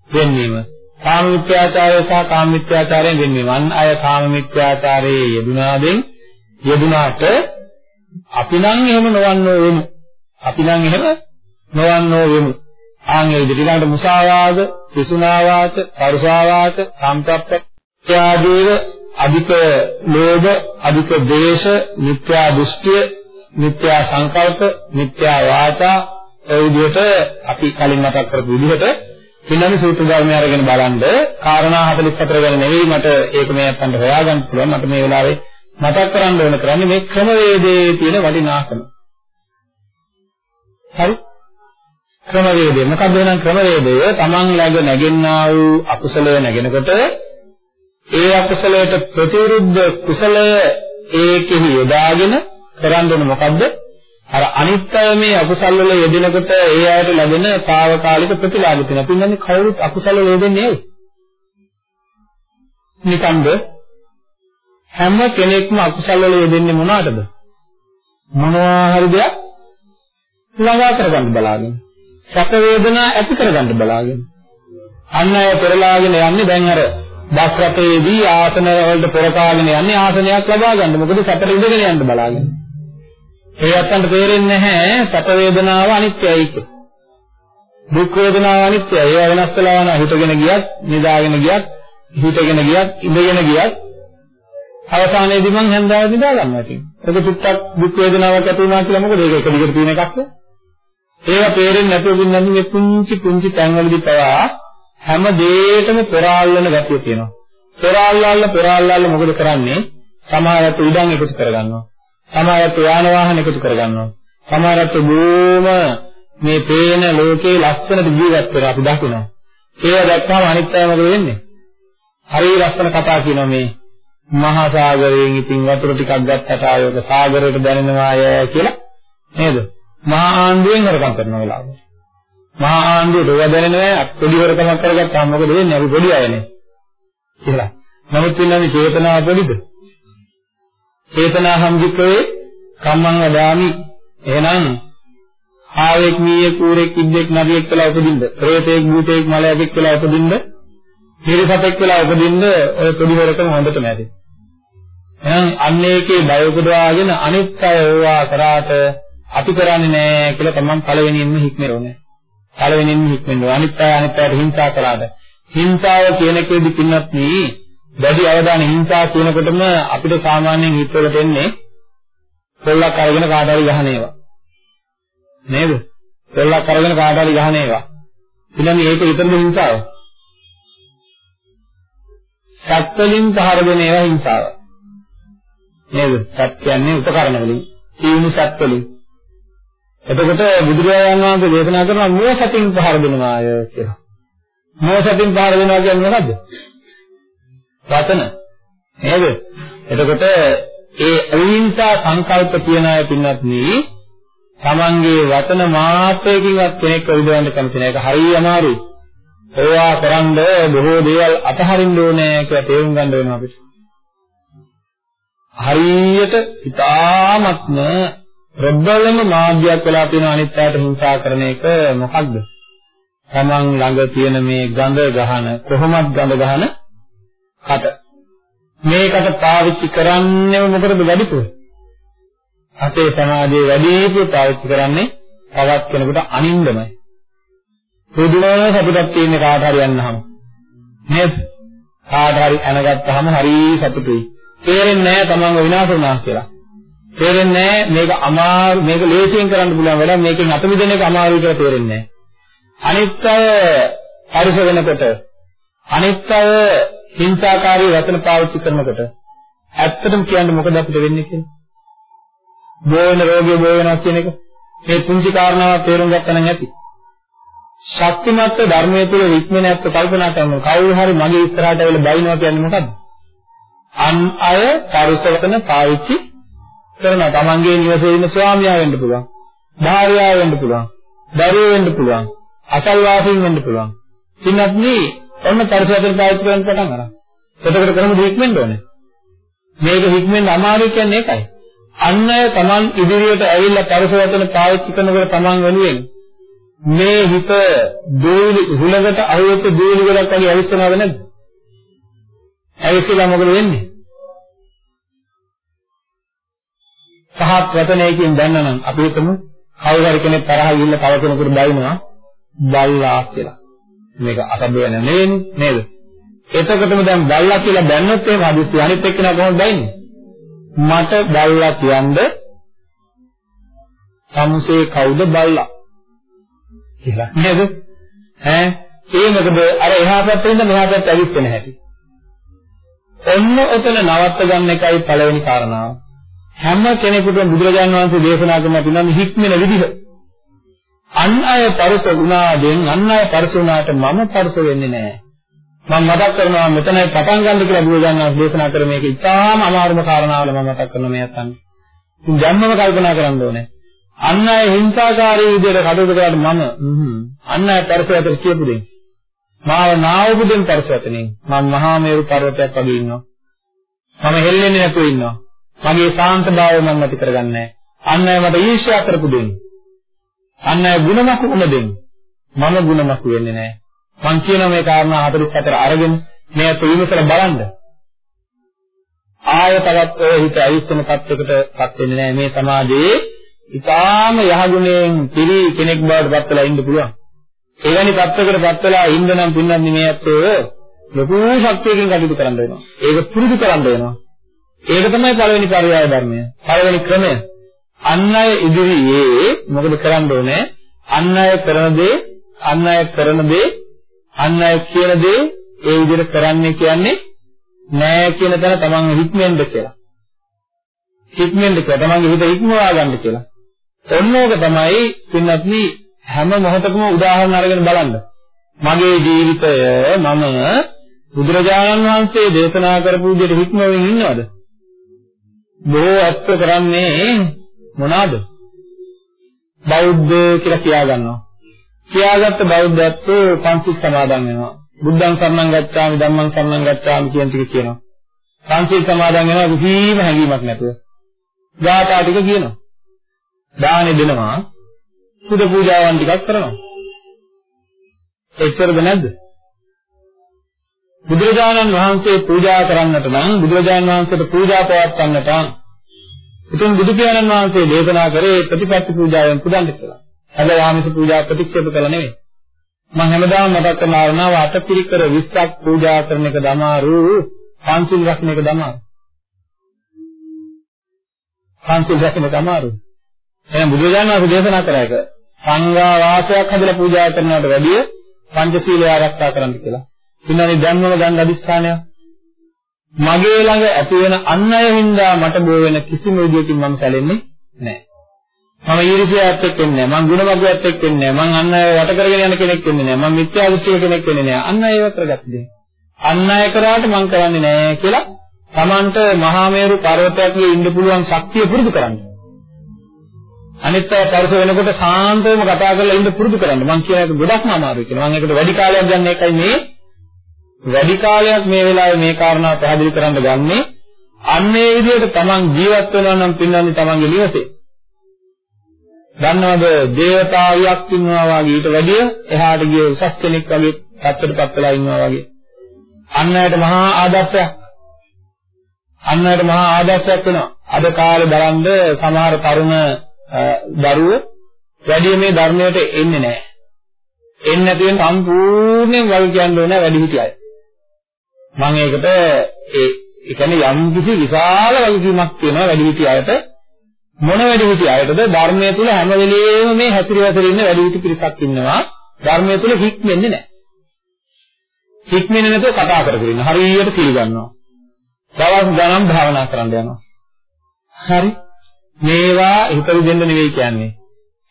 වෙන්වීම. කාම මිත්‍යාචාරය සහ කාම මිත්‍යාචාරයෙන් වෙන්වීම. අන් අය කාම මිත්‍යාචාරයේ යෙදුනාදෙන් යෙදුනාට අපි නම් එහෙම නොවන්නෝ වෙමු. අපි නම් එහෙම නොවන්නෝ වෙමු. ආන් ඒ විදිහට ඊළඟට මුසාවාද, පිසුනාවාද, පරුසාවාද, සම්ප්‍රප්පත්‍යාදීව අධික ලෝභ, අධික ද්වේෂ, මිත්‍යා දෘෂ්ටිය, මිත්‍යා සංකල්ප, මිත්‍යා වාචා ඒ විදිහට අපි කලින් මතක් කරපු විදිහට පිළිගන්න සූත්‍ර ධර්මය අරගෙන බලනද කාරණා 44 ගැන නෙවෙයි මට ඒක මේ අතන්ට හොයාගන්න පුළුවන් මට මේ වෙලාවේ මතක් කරන්න ඕන කරන්නේ මේ ක්‍රමවේදයේ තියෙන වටිනාකම. හරි? ක්‍රමවේදය. මොකක්ද වෙනනම් ක්‍රමවේදය? Taman ළඟ නැගෙන්නා වූ අකුසලය නැගෙනකොට ඒ අකුසලයට ප්‍රතිවිරුද්ධ කුසලය ඒකෙහි යොදාගෙන කරන්න ඕන මොකද්ද? අර අනිත්‍ය මේ අකුසල් වල යෙදෙනකොට ඒ අයට ලැබෙන తాවකාලික ප්‍රතිලාභ තියෙනවා. පින්නන්නේ කවුරුත් අකුසල වල යෙදෙන්නේ ඇයි? නිකන්ද හැම කෙනෙක්ම අකුසල වල යෙදෙන්නේ මොනවටද? මොනවා හරි දෙයක් ළඟා කරගන්න බලාගෙන. සැප වේදනා ඇති කරගන්න බලාගෙන. අන්න අය පෙරලාගෙන යන්නේ දැන් අර බස් රථයේදී ආසන වලට පෙරකාගෙන යන්නේ ආසනයක් ලබා ගන්න. මොකද සැපට ඉඳගෙන යන්න බලාගෙන. ඒ අත්තන්ට තේරෙන්නේ නැහැ සැප වේදනාව අනිත්‍යයි කියලා. දුක් වේදනාව අනිත්‍යයි. ඒවා වෙනස් වෙලා යනවා. හිතගෙන ගියත්, නිදාගෙන ගියත්, හිතගෙන ගියත්, ඉඳගෙන ගියත් අවසානයේදී මං හැන්දාව නිදා ගන්නවා ඉතින්. ඒක චුට්ටක් දුක් වේදනාවක් ඇති වුණා කියලා මොකද ඒක එක දිගට තියෙන එකක්ද? ඒවා තේරෙන්නේ නැතුව ඉන්නන්නේ මේ පුංචි පුංචි තැන්වලදී පවා හැම දෙයකම පෙරාල්ලන ගතිය තියෙනවා. පෙරාල්ලාල්ල පෙරාල්ලාල්ල මොකද කරන්නේ? සමහරට ඉඩම් එකතු කරගන්නවා. සමහරට යාන වාහන එකතු කරගන්නවා. සමහරට බොම මේ පේන ලෝකේ ලස්සනට ජීවත් වෙනවා අපි දකිනවා. ඒවා දැක්කම අනිත් අය මොකද වෙන්නේ? හරි ලස්සන කතා කියනවා මේ මහා සාගරයෙන් ඉතින් වතුර ටිකක් ගත්තට ආයෝක සාගරයට දැනෙනවාය කියලා නේද? මහා ආණ්ඩුවෙන් හරකම් කරන වෙලාවට. මහා ආණ්ඩුවට ඒවා දැනෙන්නේ පොඩි හරකමක් කරගත්තාම මොකද වෙන්නේ? අපි පොඩි අයනේ. කියලා. නමුත් ඉන්නන්නේ චේතනාව පොඩිද? චේතනා සම්පිතේ කම්මං වදාමි. එහෙනම් ආවෙක් මීයේ කූරෙක් ඉද්දෙක් නදියෙක් කියලා උපදින්න. ප්‍රේතෙක් භූතෙක් මලයෙක් කියලා උපදින්න. හිරිසතෙක් කියලා උපදින්න ඔය පොඩි හරකම හොඳටම ඇති. එහෙනම් අන්න ඒකේ බය උපදවාගෙන අනිත් අය ඕවා කරාට අපි කරන්නේ නැහැ කියලා තමන් පළවෙනියෙන්ම හික්මෙරෝනේ. පළවෙනියෙන්ම හික්මෙන්න ඕනේ. අනිත් අය අනිත් අයට හිංසා කරාද. හිංසාව කියන එකේදී පින්නත් මේ වැඩි අවධානය හිංසා කියනකොටම අපිට සාමාන්‍යයෙන් හිතවලට එන්නේ පොල්ලක් අරගෙන කාට හරි ගහන ඒවා. නේද? පොල්ලක් අරගෙන කාට හරි ගහන ඒවා. ඊළඟ ඒක විතරද හිංසාව? සත්වලින් පහර දෙන ඒවා හිංසාව. නේද? සත් කියන්නේ උපකරණ වලින්, සීනු සත්වලින්. එතකොට බුදුරජාණන් වහන්සේ දේශනා කරන මෝසතින් පහර දෙනවාය කියලා. මෝසතින් පහර දෙනවා කියන්නේ මොකද්ද? වචන. නේද? එතකොට ඒ අවිහිංසා සංකල්ප තියන අය පින්නත් නී තමන්ගේ වචන මාත්‍රයකින්වත් කෙනෙක් විදවන්න කැමති නැහැ. ඒක හරිය අමාරුයි. ඒවා කරන්ද බොහෝ දේවල් අතහරින්න ඕනේ කියලා තේරුම් ගන්න වෙනවා අපිට. හරියට ඉතාමත්ම ප්‍රබලම මාධ්‍යයක් වෙලා තියෙන අනිත් අයට හිංසා කරන එක මොකක්ද? තමන් ළඟ තියෙන මේ ගඳ ගහන කොහොමද ගඳ ගහන කට. මේකට පාවිච්චි කරන්නේම මොකටද වැඩිපුර? අපේ සමාජයේ වැඩිපුර පාවිච්චි කරන්නේ තවත් කෙනෙකුට අනින්දමයි. පුදුම සතුටක් තියෙන කාට හරි යන්නහම. නේද? කාට හරි අනගත්තාම හරි සතුටුයි. තේරෙන්නේ නැහැ තමන්ව විනාශ වුණා කියලා. තේරෙන්නේ නැහැ මේක අමාරු මේක ලේසියෙන් කරන්න පුළුවන් වැඩක් මේකෙන් අත මිදෙන එක අමාරුයි කියලා තේරෙන්නේ නැහැ. අනිත් අය පරිස වෙනකොට අනිත් අය හිංසාකාරී වචන පාවිච්චි කරනකොට ඇත්තටම කියන්නේ මොකද අපිට වෙන්නේ කියන්නේ? බෝ වෙන රෝගිය බෝ වෙනවා කියන එක මේ පුංචි කාරණාවක් තේරුම් ගත්තා නම් ඇති. ශක්තිමත් ධර්මයේ තුල වික්මන ඇත්ත කල්පනා කරනවා. කවුරු හරි මගේ ඉස්සරහට ඇවිල්ලා බයිනවා කියන්නේ මොකද්ද? අන් අය පරිසවතන පාවිච්චි කරනවා. තමන්ගේ නිවසේ ඉන්න ස්වාමියා වෙන්න පුළුවන්. භාර්යාව වෙන්න පුළුවන්. දරුවෝ වෙන්න පුළුවන්. අසල්වාසීන් වෙන්න පුළුවන්. ඉන්නත් නී ඔන්න පරිසවතන පාවිච්චි කරන්න පටන් අරන්. එතකොට කොහොමද හික්මෙන්න ඕනේ? මේක හික්මෙන්න අමාරු කියන්නේ ඒකයි. අන්න අය තමන් ඉදිරියට ඇවිල්ලා පරිසවතන පාවිච්චි කරනකොට තමන් වෙනුවෙන් මේ හිත දූලි හුලකට අහුවෙච්ච දූලි ගොඩක් වගේ ඇවිස්සනවද නැද්ද? ඇවිස්සලා මොකද වෙන්නේ? පහත් වචනයකින් දැන්නනම් අපි හිතමු කවුරු හරි කෙනෙක් තරහ ගිහිල්ලා තව කෙනෙකුට බයිනවා බල්ලා කියලා. මේක අසභ්‍ය වෙන නෙවෙයි නේද? එතකොටම දැන් බල්ලා කියලා දැන්නොත් එහෙම හදිස්සි අනිත් එක්කෙනා කොහොමද බයින්නේ? මට බල්ලා කියන්නේ සමුසේ කවුද බල්ලා? කියලා නේද? ඈ ඒ මොකද අර එහා පැත්තේ ඉඳන් මෙහා පැත්ත ඇවිස්සෙන හැටි. ඔන්න ඔතන නවත්ත ගන්න එකයි පළවෙනි කාරණාව. හැම කෙනෙකුටම බුදුරජාණන් වහන්සේ දේශනා කරන පිළිබඳ හික්මෙන විදිහ. අන් අය පරස වුණාදෙන් අන් අය පරස වුණාට මම පරස වෙන්නේ නැහැ. මම මතක් කරනවා මෙතනයි පටන් ගන්න කියලා බුදුරජාණන් වහන්සේ දේශනා කර මේක ඉතාම අමාරුම කාරණාවල මම මතක් කරන මේ අතන්. ඉතින් ජන්මම කල්පනා කරන්න ඕනේ. අන්න අය හිංසාකාරී විදිහට කටයුතු කරාට මම අන්න අය පරිසරයට කියපු දෙන්නේ. මාව නාවපු දෙන් පරිසරතනේ මම මහා මේරු පර්වතයක් වගේ ඉන්නවා. මම හෙල්ලෙන්නේ නැතුව ඉන්නවා. මගේ සාන්ත භාවය මම නැති කරගන්නේ අන්න අය මට ඊර්ෂ්‍යා කරපු දෙන්නේ. අන්න ಗುಣමකු උන දෙන්නේ. මම ಗುಣමකු වෙන්නේ නැහැ. මං කියනවා මේ කාරණා 44 අරගෙන මේ අත විමසලා බලන්න. ආය තවත් ඔය හිත අවිස්සන තත්වයකටපත් වෙන්නේ නැහැ මේ සමාජයේ. ඊටාම යහගුණයෙන් පිරි කෙනෙක් බවට පත් වෙලා ඉන්න පුළුවන්. එවැනි තත්වයකටපත් වෙලා ඉන්න නම් පින්නන්නේ මේ අතෝ ලොකු ශක්තියකින් කටයුතු කරන්න වෙනවා. ඒක පුරුදු කරන්න වෙනවා. ඒක තමයි පළවෙනි පරියාය ධර්මය. පළවෙනි ක්‍රමය. අන් අය ඉදිරියේ මොකද කරන්න ඕනේ? අන් අය කරන දේ, අන් අය කරන දේ, අන් අය කියන දේ ඒ විදිහට කරන්නේ කියන්නේ නෑ කියන තැන තමන් හික්මෙන්ද කියලා. හික්මෙන්ද කියලා තමන්ගේ හිත ඉක්මවා ගන්න කියලා. ඔන්නෝක තමයි පින්වත්නි හැම මොහොතකම උදාහරණ අරගෙන බලන්න. මගේ ජීවිතය මම බුදුරජාණන් වහන්සේ දේශනා කරපු විදිහට හික්මවෙමින් ඉන්නවද? බොහෝ ඇත්ත කරන්නේ මොනවාද? බෞද්ධ කියලා කියා ගන්නවා. කියාගත්ත බෞද්ධයත් පංචිල් සමාදන් වෙනවා. බුද්ධං සරණං ගච්ඡාමි ධම්මං සරණං ගච්ඡාමි කියන ටික කියනවා. පංචිල් සමාදන් වෙනවා කිසිම හැඟීමක් නැතුව. ගාථා ටික කියනවා. දානෙ දෙනවා. සුද පූජාවන් ටිකක් කරනවා. එච්චරද නැද්ද? බුදුරජාණන් වහන්සේ පූජා කරන්නට නම් බුදුරජාණන් වහන්සේට පූජා පවත්වන්නට උතුම් බුදු පියාණන් වහන්සේ දේශනා කරේ ප්‍රතිපත්ති පූජාවෙන් පුදන්න කියලා. හැබැයි ආමිෂ පූජා ප්‍රතික්ෂේප කළා නෙවෙයි. මම හැමදාම මතක් කරන ආරණාව අටපිරිකර 20ක් පූජා කරන එක දමාරු පංචිල් රැකන එක දමාරු. පංචිල් රැකන එක දමාරු. එහෙනම් බුදුරජාණන් වහන්සේ දේශනා කරා එක සංඝා වාසයක් හදලා පූජා කරනවට වැඩිය පංචශීලය ආරක්ෂා කරන්න කියලා. ඉන්නනේ දැන්වම ගන්න අදිස්ථානය. මගේ ළඟ ඇති වෙන අන් අය හින්දා මට බෝ වෙන කිසිම විදියකින් මම සැලෙන්නේ නැහැ. මම ඊර්ෂ්‍යාවත් එක්ක වෙන්නේ නැහැ. මං ගුණමග්ගයත් එක්ක වෙන්නේ නැහැ. මං අන් අය වට කරගෙන යන කෙනෙක් වෙන්නේ නැහැ. මං මිත්‍යා දෘෂ්ටික කෙනෙක් වෙන්නේ නැහැ. අන් අය ඒව කරගත්ත දේ. අන් අය කරාට මං කරන්නේ නැහැ කියලා Tamanට මහා මේරු පර්වතයකේ ඉන්න පුළුවන් ශක්තිය පුරුදු කරන්න. අනිත් අය පරිස වෙනකොට සාන්තවම කතා කරලා ඉන්න පුරුදු කරන්න. මං කියන එක ගොඩක්ම අමාරුයි කියලා. මං ඒකට වැඩි කාලයක් ගන්න එකයි මේ වැඩි කාලයක් මේ වෙලාවේ මේ කාරණා පැහැදිලි කරන්න ගන්නේ. අන්නේ විදිහට Taman ජීවත් වෙනවා නම් පින්නන්නේ Tamanගේ නිවසේ. දන්නවද දේවතාවියක් ඉන්නවා වගේ ඊට වැඩිය එහාට ගිය උසස් කෙනෙක් වගේ පැත්තටපත් වෙලා ඉන්නවා වගේ අන්න ඇයට මහා ආදර්ශයක් අන්න ඇයට මහා ආදර්ශයක් වෙනවා අද කාලේ බලන්න සමහර තරුණ දරුවෝ වැඩි මේ ධර්මයට එන්නේ නැහැ එන්නේ නැති වෙන සම්පූර්ණයෙන් වල් කියන්න ඕන වැඩි හිටි අය මම ඒකට ඒ ඒ කියන්නේ යම් කිසි විශාල වගකීමක් තියෙනවා වැඩි හිටි අයට මොන වැඩි හිටි අයටද ධර්මයේ තුල හැම වෙලෙම මේ හැසිරෙවතර ඉන්න වැඩි හිටි පිරිසක් ඉන්නවා. ධර්මයේ තුල හික්මෙන්නේ නැහැ. හික්මෙන්නේ නැතුව කතා කර කර ඉන්න. හරියට පිළිගන්නවා දවස් ගණන් භාවනා කරන්න යනවා. හරි. මේවා හිතවි දෙන්න නෙවෙයි කියන්නේ.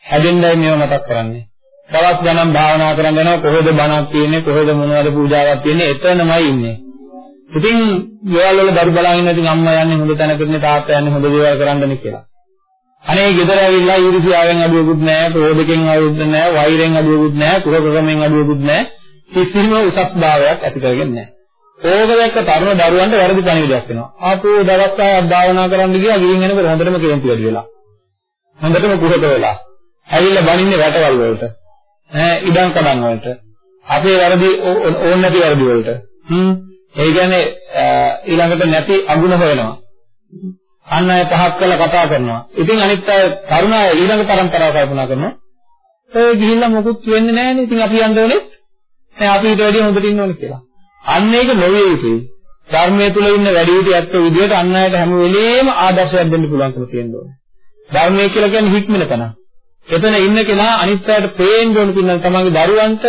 හැදෙන්නයි මේවා මතක් කරන්නේ. දවස් ගණන් භාවනා කරන් යනවා. කොහෙද බණක් තියෙන්නේ? කොහෙද මොනවද පූජාවක් තියෙන්නේ? එතනමයි ඉන්නේ. ඉතින් ගෙවල් වල දරු බලාගෙන ඉන්න ඉතින් අම්මා යන්නේ හොඳ තැනකටනේ තාත්තා යන්නේ හොඳ දේවල් කරන්නනේ කියලා අනේ ගෙදර ඇවිල්ලා ඊර්ෂ්‍යාවෙන් අඩුවකුත් නැහැ, ක්‍රෝධකෙන් අඩුවකුත් නැහැ, වෛරයෙන් අඩුවකුත් නැහැ, කුහකකමෙන් අඩුවකුත් නැහැ. කිසිම උසස් භාවයක් ඇති කරගෙන නැහැ. ඕක දැක්ක තරුණ දරුවන්ට වැරදි පණිවිඩයක් වෙනවා. ආපෝ දවස් ආයක් භාවනා කරන්න ගියා ගිහින් එනකොට හොඳටම කේන්ති වැඩි වෙලා. හොඳටම කුහක වෙලා. ඇවිල්ලා බනින්නේ වැටවල් වලට. ඈ ඉඩම් කඩම් වලට. අපේ වැරදි ඕන නැති වැරදි වලට. හ්ම්. ඒ කියන්නේ ඊළඟට නැති අගුණ හොයනවා. අන්න අය පහක් කරලා කතා කරනවා. ඉතින් අනිත් අය තරුණ අය ඊළඟ පරම්පරාව කල්පනා කරනවා. ඒ ගිහිල්ලා මොකුත් වෙන්නේ නැහැනේ. ඉතින් අපි යන්න ඕනේ. දැන් අපි ඊට වැඩිය හොඳට ඉන්න ඕනේ කියලා. අන්න ඒක නොවේ යුතුයි. ධර්මයේ තුල ඉන්න වැඩි හිටි ඇත්ත විදිහට අන්න අයට හැම වෙලේම ආදර්ශයක් දෙන්න පුළුවන්කම තියෙන්න ඕනේ. ධර්මයේ කියලා කියන්නේ හික්මන තැන. එතන ඉන්න කෙනා අනිත් අයට පේන්න ඕන පින්නන් තමන්ගේ දරුවන්ට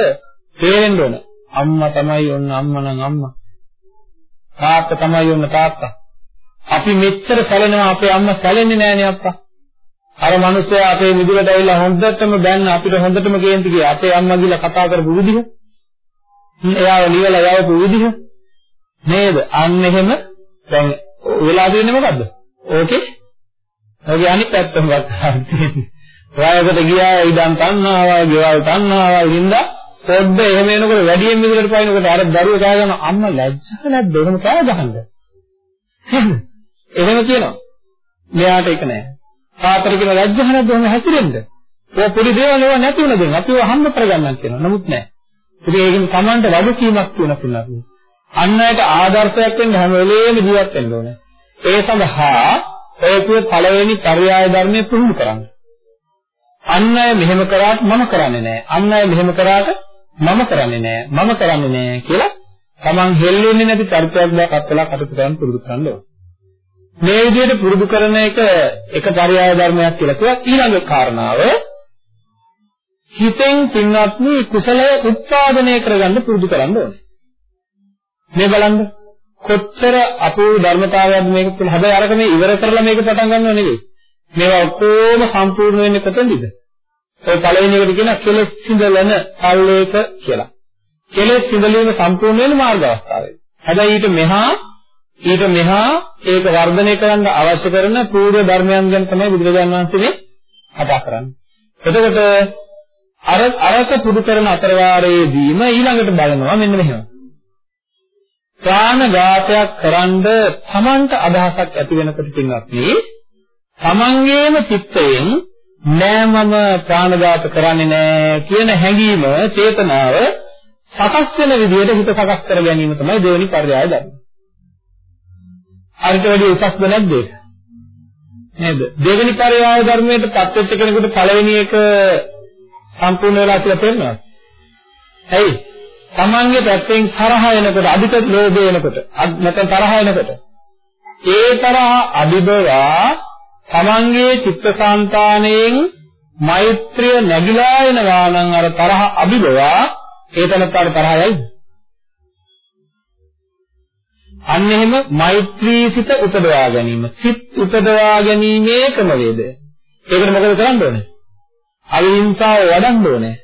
තේරෙන්න ඕන. අම්මා තමයි ඔන්න අම්මා නම් අම්මා. තාත්තා තමයි ඔන්න තාත්තා. අපි මෙච්චර සැලෙනවා අපේ අම්මා සැලෙන්නේ නෑනේ අප්පා. අර මිනිස්සයා අපේ මිදුලට ඇවිල්ලා හොඳටම බැන්න අපිට හොඳටම කේන්ති ගියා. අපේ අම්මා ගිහලා කතා කරපු විදිහ. එයාව ලියලා යවපු විදිහ. නේද? අන්න එහෙම දැන් වෙලා තියෙන්නේ මොකද්ද? ඕකේ. ඔගේ අනිත් පැත්තම ගත්තා තියෙන්නේ. වයසට ගියා ඉඳන් තණ්හාවයි, ගෙවල් තණ්හාවයි හින්දා පොඩ්ඩ එහෙම එනකොට වැඩියෙන් මිදුලට පයින්නකොට අර දරුවෝ කෑ ගන්න අම්මා ලැජ්ජා නැද්ද? එහෙම කෑ ගහන්න. එහෙම කියනවා. මෙයාට ඒක නෑ. තාතර කියන ලැජ්ජා නැද්ද? එහෙම හැසිරෙන්න. ඔය පොඩි දේවල් ඒවා නැති වෙන දෙන්න. අපිව හම්බ කරගන්නත් කියනවා. නමුත් නෑ. ඉතින් ඒකෙන් Tamanට වගකීමක් තියෙන පිළිතුරක්. අන් අයට ආදර්ශයක් වෙන්න හැම වෙලේම ජීවත් වෙන්න ඕනේ. ඒ සඳහා ඔයකුවේ පළවෙනි පරයාය ධර්මයේ පුහුණු කරන්න. අන් අය මෙහෙම කරාට මම කරන්නේ නැහැ. අන් අය මෙහෙම කරාට මම කරන්නේ නැහැ. මම කරන්නේ නැහැ කියලා Taman හෙල්ලෙන්නේ නැති චරිතයක් බවට පත් වෙලා කටයුතු කරන්න පුරුදු කරන්න ඕනේ. මේ විදිහට පුරුදු කරන එක එක පරයාය ධර්මයක් කියලා කිව්වා. ඊළඟ කාරණාව හිතෙන් පින්වත්නි කුසලය උත්පාදනය කරගන්න පුරුදු කරන්න ඕනේ. මේ බලන්න කොච්චර අපූර්ව ධර්මතාවයක්ද මේක තුළ හැබැයි අරක මේ ඉවර කරලා මේක පටන් ගන්නව නෙවෙයි. මේවා ඔක්කොම සම්පූර්ණ වෙන්නේ කොතනද? ඔය පළවෙනි එකට කියන කෙලෙස් සිඳලන සල්ලේක කියලා. කෙලෙස් සිඳලීම සම්පූර්ණ වෙන මාර්ග අවස්ථාවේ. හැබැයි ඊට මෙහා ඊට මෙහා ඒක වර්ධනය කරන්න අවශ්‍ය කරන පූර්ව ධර්මයන් ගැන තමයි බුදුරජාණන් වහන්සේ මේ කතා කරන්නේ. එතකොට අර අරක පුදු කරන අතරවාරයේදීම ඊළඟට බලනවා මෙන්න මෙහෙම. ප්‍රාණඝාතයක් කරන්ඩ තමන්ට අදහසක් ඇති වෙනකොට පින්වත් මේ තමන්ගේම චිත්තයෙන් නෑ මම ප්‍රාණඝාත කරන්නේ නෑ කියන හැඟීම චේතනාව සකස් වෙන විදිහට හිත සකස් කර ගැනීම තමයි දෙවෙනි පර්යාය ධර්ම. අරිට වැඩි උසස්ද නැද්ද ඒක? නේද? දෙවෙනි පර්යාය ධර්මයට පත්වෙච්ච කෙනෙකුට පළවෙනි එක සම්පූර්ණ වෙලා කියලා තේරෙනවද? ඇයි? තමන්ගේ පැත්තෙන් තරහ එනකොට අධික ලෝභය එනකොට නැත්නම් තරහ එනකොට ඒ තරහ අභිබවා තමන්ගේ චිත්තසංතානයෙන් මෛත්‍රිය නැగిලා එනවා නම් අර තරහ අභිබවා ඒ තනත්තාට තරහයයිද අන්න එහෙම මෛත්‍රී සිත උපදවා ගැනීම සිත් උපදවා ගැනීමේ ක්‍රමවේදය ඒකට මොකද කරන්න ඕනේ අවිහිංසාව වඩන්න ඕනේ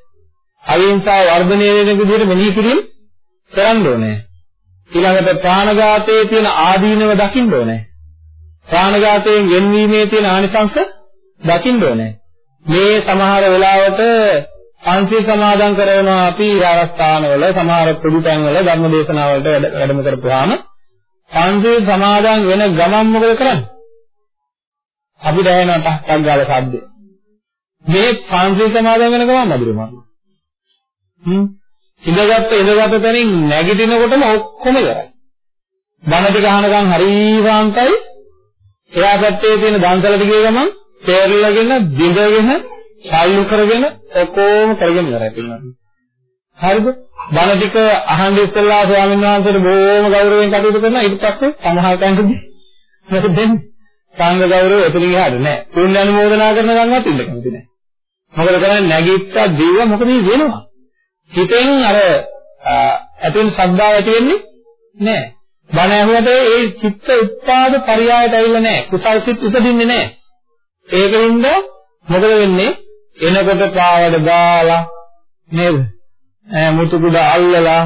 අවිහිංසාව වර්ධනය වෙන විදිහට මෙනෙහි කිරීම කරන්න ඕනේ. ඊළඟට ප්‍රාණඝාතයේ තියෙන ආදීනව දකින්න ඕනේ. ප්‍රාණඝාතයෙන් වෙන්වීමේ තියෙන ආනිසංශ දකින්න ඕනේ. මේ සමහර වෙලාවට පන්සිල් සමාදන් කරනවා අපි ආරස්ථානවල සමහර පොදු තැන්වල ධර්ම දේශනාවලට වැඩම කරපුවාම පන්සිල් සමාදන් වෙන ගමන් මොකද කරන්නේ? අපි දැනෙන ටක්ක් ගාලා සද්ද. මේ පන්සිල් සමාදන් වෙන ගමන් මధుරමයි. ඉඳගත්ත ඉඳගත්ත තැනින් නැගිටිනකොටම ඔක්කොම ඉවරයි. බණ ටික අහනකම් හරි ශාන්තයි. එයා පැත්තේ තියෙන දන්සලට ගිය ගමන් තේරලගෙන දිඳගෙන සල්ලු කරගෙන ඔක්කොම කරගෙන ඉවරයි පිළිගන්න. හරිද? බණ ටික අහන් ඉස්සෙල්ලා ස්වාමීන් වහන්සේට බොහොම ගෞරවයෙන් කටයුතු කරනවා ඊට පස්සේ සමහර තැන්කදී මොකද දෙන්නේ? සංඝ ගෞරවය එතනින් එහාට නෑ. පුණ්‍ය අනුමෝදනා කරන ගමන්වත් ඉන්න කැමති නෑ. මොකද කරන්නේ නැගිට්ටා දිව මොකද වෙනවා? හිතෙන් අර ඇතින් ශ්‍රද්ධාව ඇති වෙන්නේ නැහැ. බණ ඇහුවට ඒ චිත්ත උත්පාද පරියායට ඇවිල්ලා නැහැ. කුසල් සිත් උපදින්නේ නැහැ. ඒකින්ද මොකද වෙන්නේ? එනකොට පාවඩ දාලා නේද? මුතු කුඩ අල්ලලා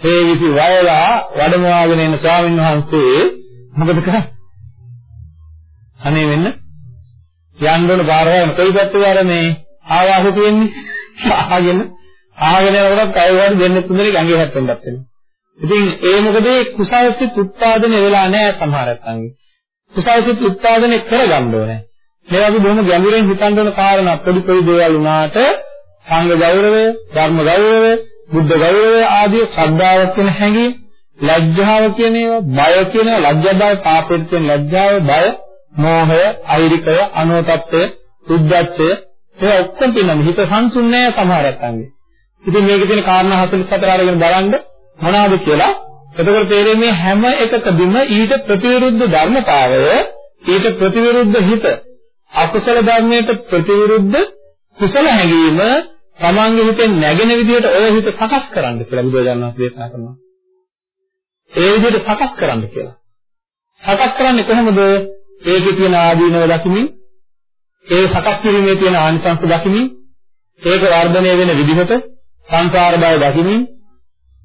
හේවිසි වයලා වැඩමවාගෙන එන ස්වාමීන් වහන්සේ මොකද කරන්නේ? අනේ වෙන්න යන්න ඕන පාර වයන කොයි පැත්තේ ආර මේ ආවාහු තියෙන්නේ? ආගෙන ආගෙන යනකොට කයවල දෙන්නේ තුන්දෙනෙක් ඇඟේ හැප්පෙන්නත් වෙනවා. ඉතින් ඒ මොකද ඒ කුසල්සිත උත්පාදනය වෙලා නැහැ සමහර අත්ංගේ. කුසල්සිත උත්පාදනය කරගන්න ඕනේ. මේ වගේ බොහොම ගැඹුරින් හිතන්න ඕන කාරණා පොඩි පොඩි දේවල් වුණාට සංඝ ගෞරවය, ධර්ම ගෞරවය, බුද්ධ ගෞරවය ආදී ශ්‍රද්ධාව කියන හැඟීම්, ලැජ්ජාව කියන ඒවා, බය කියන ඒවා, ලැජ්ජා බය, පාපෙත් කියන ලැජ්ජාව, බය, මෝහය, අහිරිකය, අනෝතත්වය, උද්ධච්චය, ඒ ඔක්කොම තියෙනවා. හිත සංසුන් නැහැ සමහර අත්ංගේ. ඉතින් මේකේ තියෙන කාරණා 44 අරගෙන බලන්න මොනවද කියලා. එතකොට තේරෙන්නේ මේ හැම එකකදීම ඊට ප්‍රතිවිරුද්ධ ධර්මතාවය ඊට ප්‍රතිවිරුද්ධ හිත අකුසල ධර්මයට ප්‍රතිවිරුද්ධ කුසල හැඟීම තමන්ගේ හිතෙන් නැගෙන විදිහට ඔය හිත සකස් කරන්න කියලා බුදුරජාණන් වහන්සේ දේශනා කරනවා. ඒ විදිහට සකස් කරන්න කියලා. සකස් කරන්නේ කොහොමද? ඒකේ තියෙන ආදීනව දකිමින් ඒ සකස් කිරීමේ තියෙන ආනිසංස දකිමින් ඒක වර්ධනය වෙන විදිහට සංසාර බය දකිමින්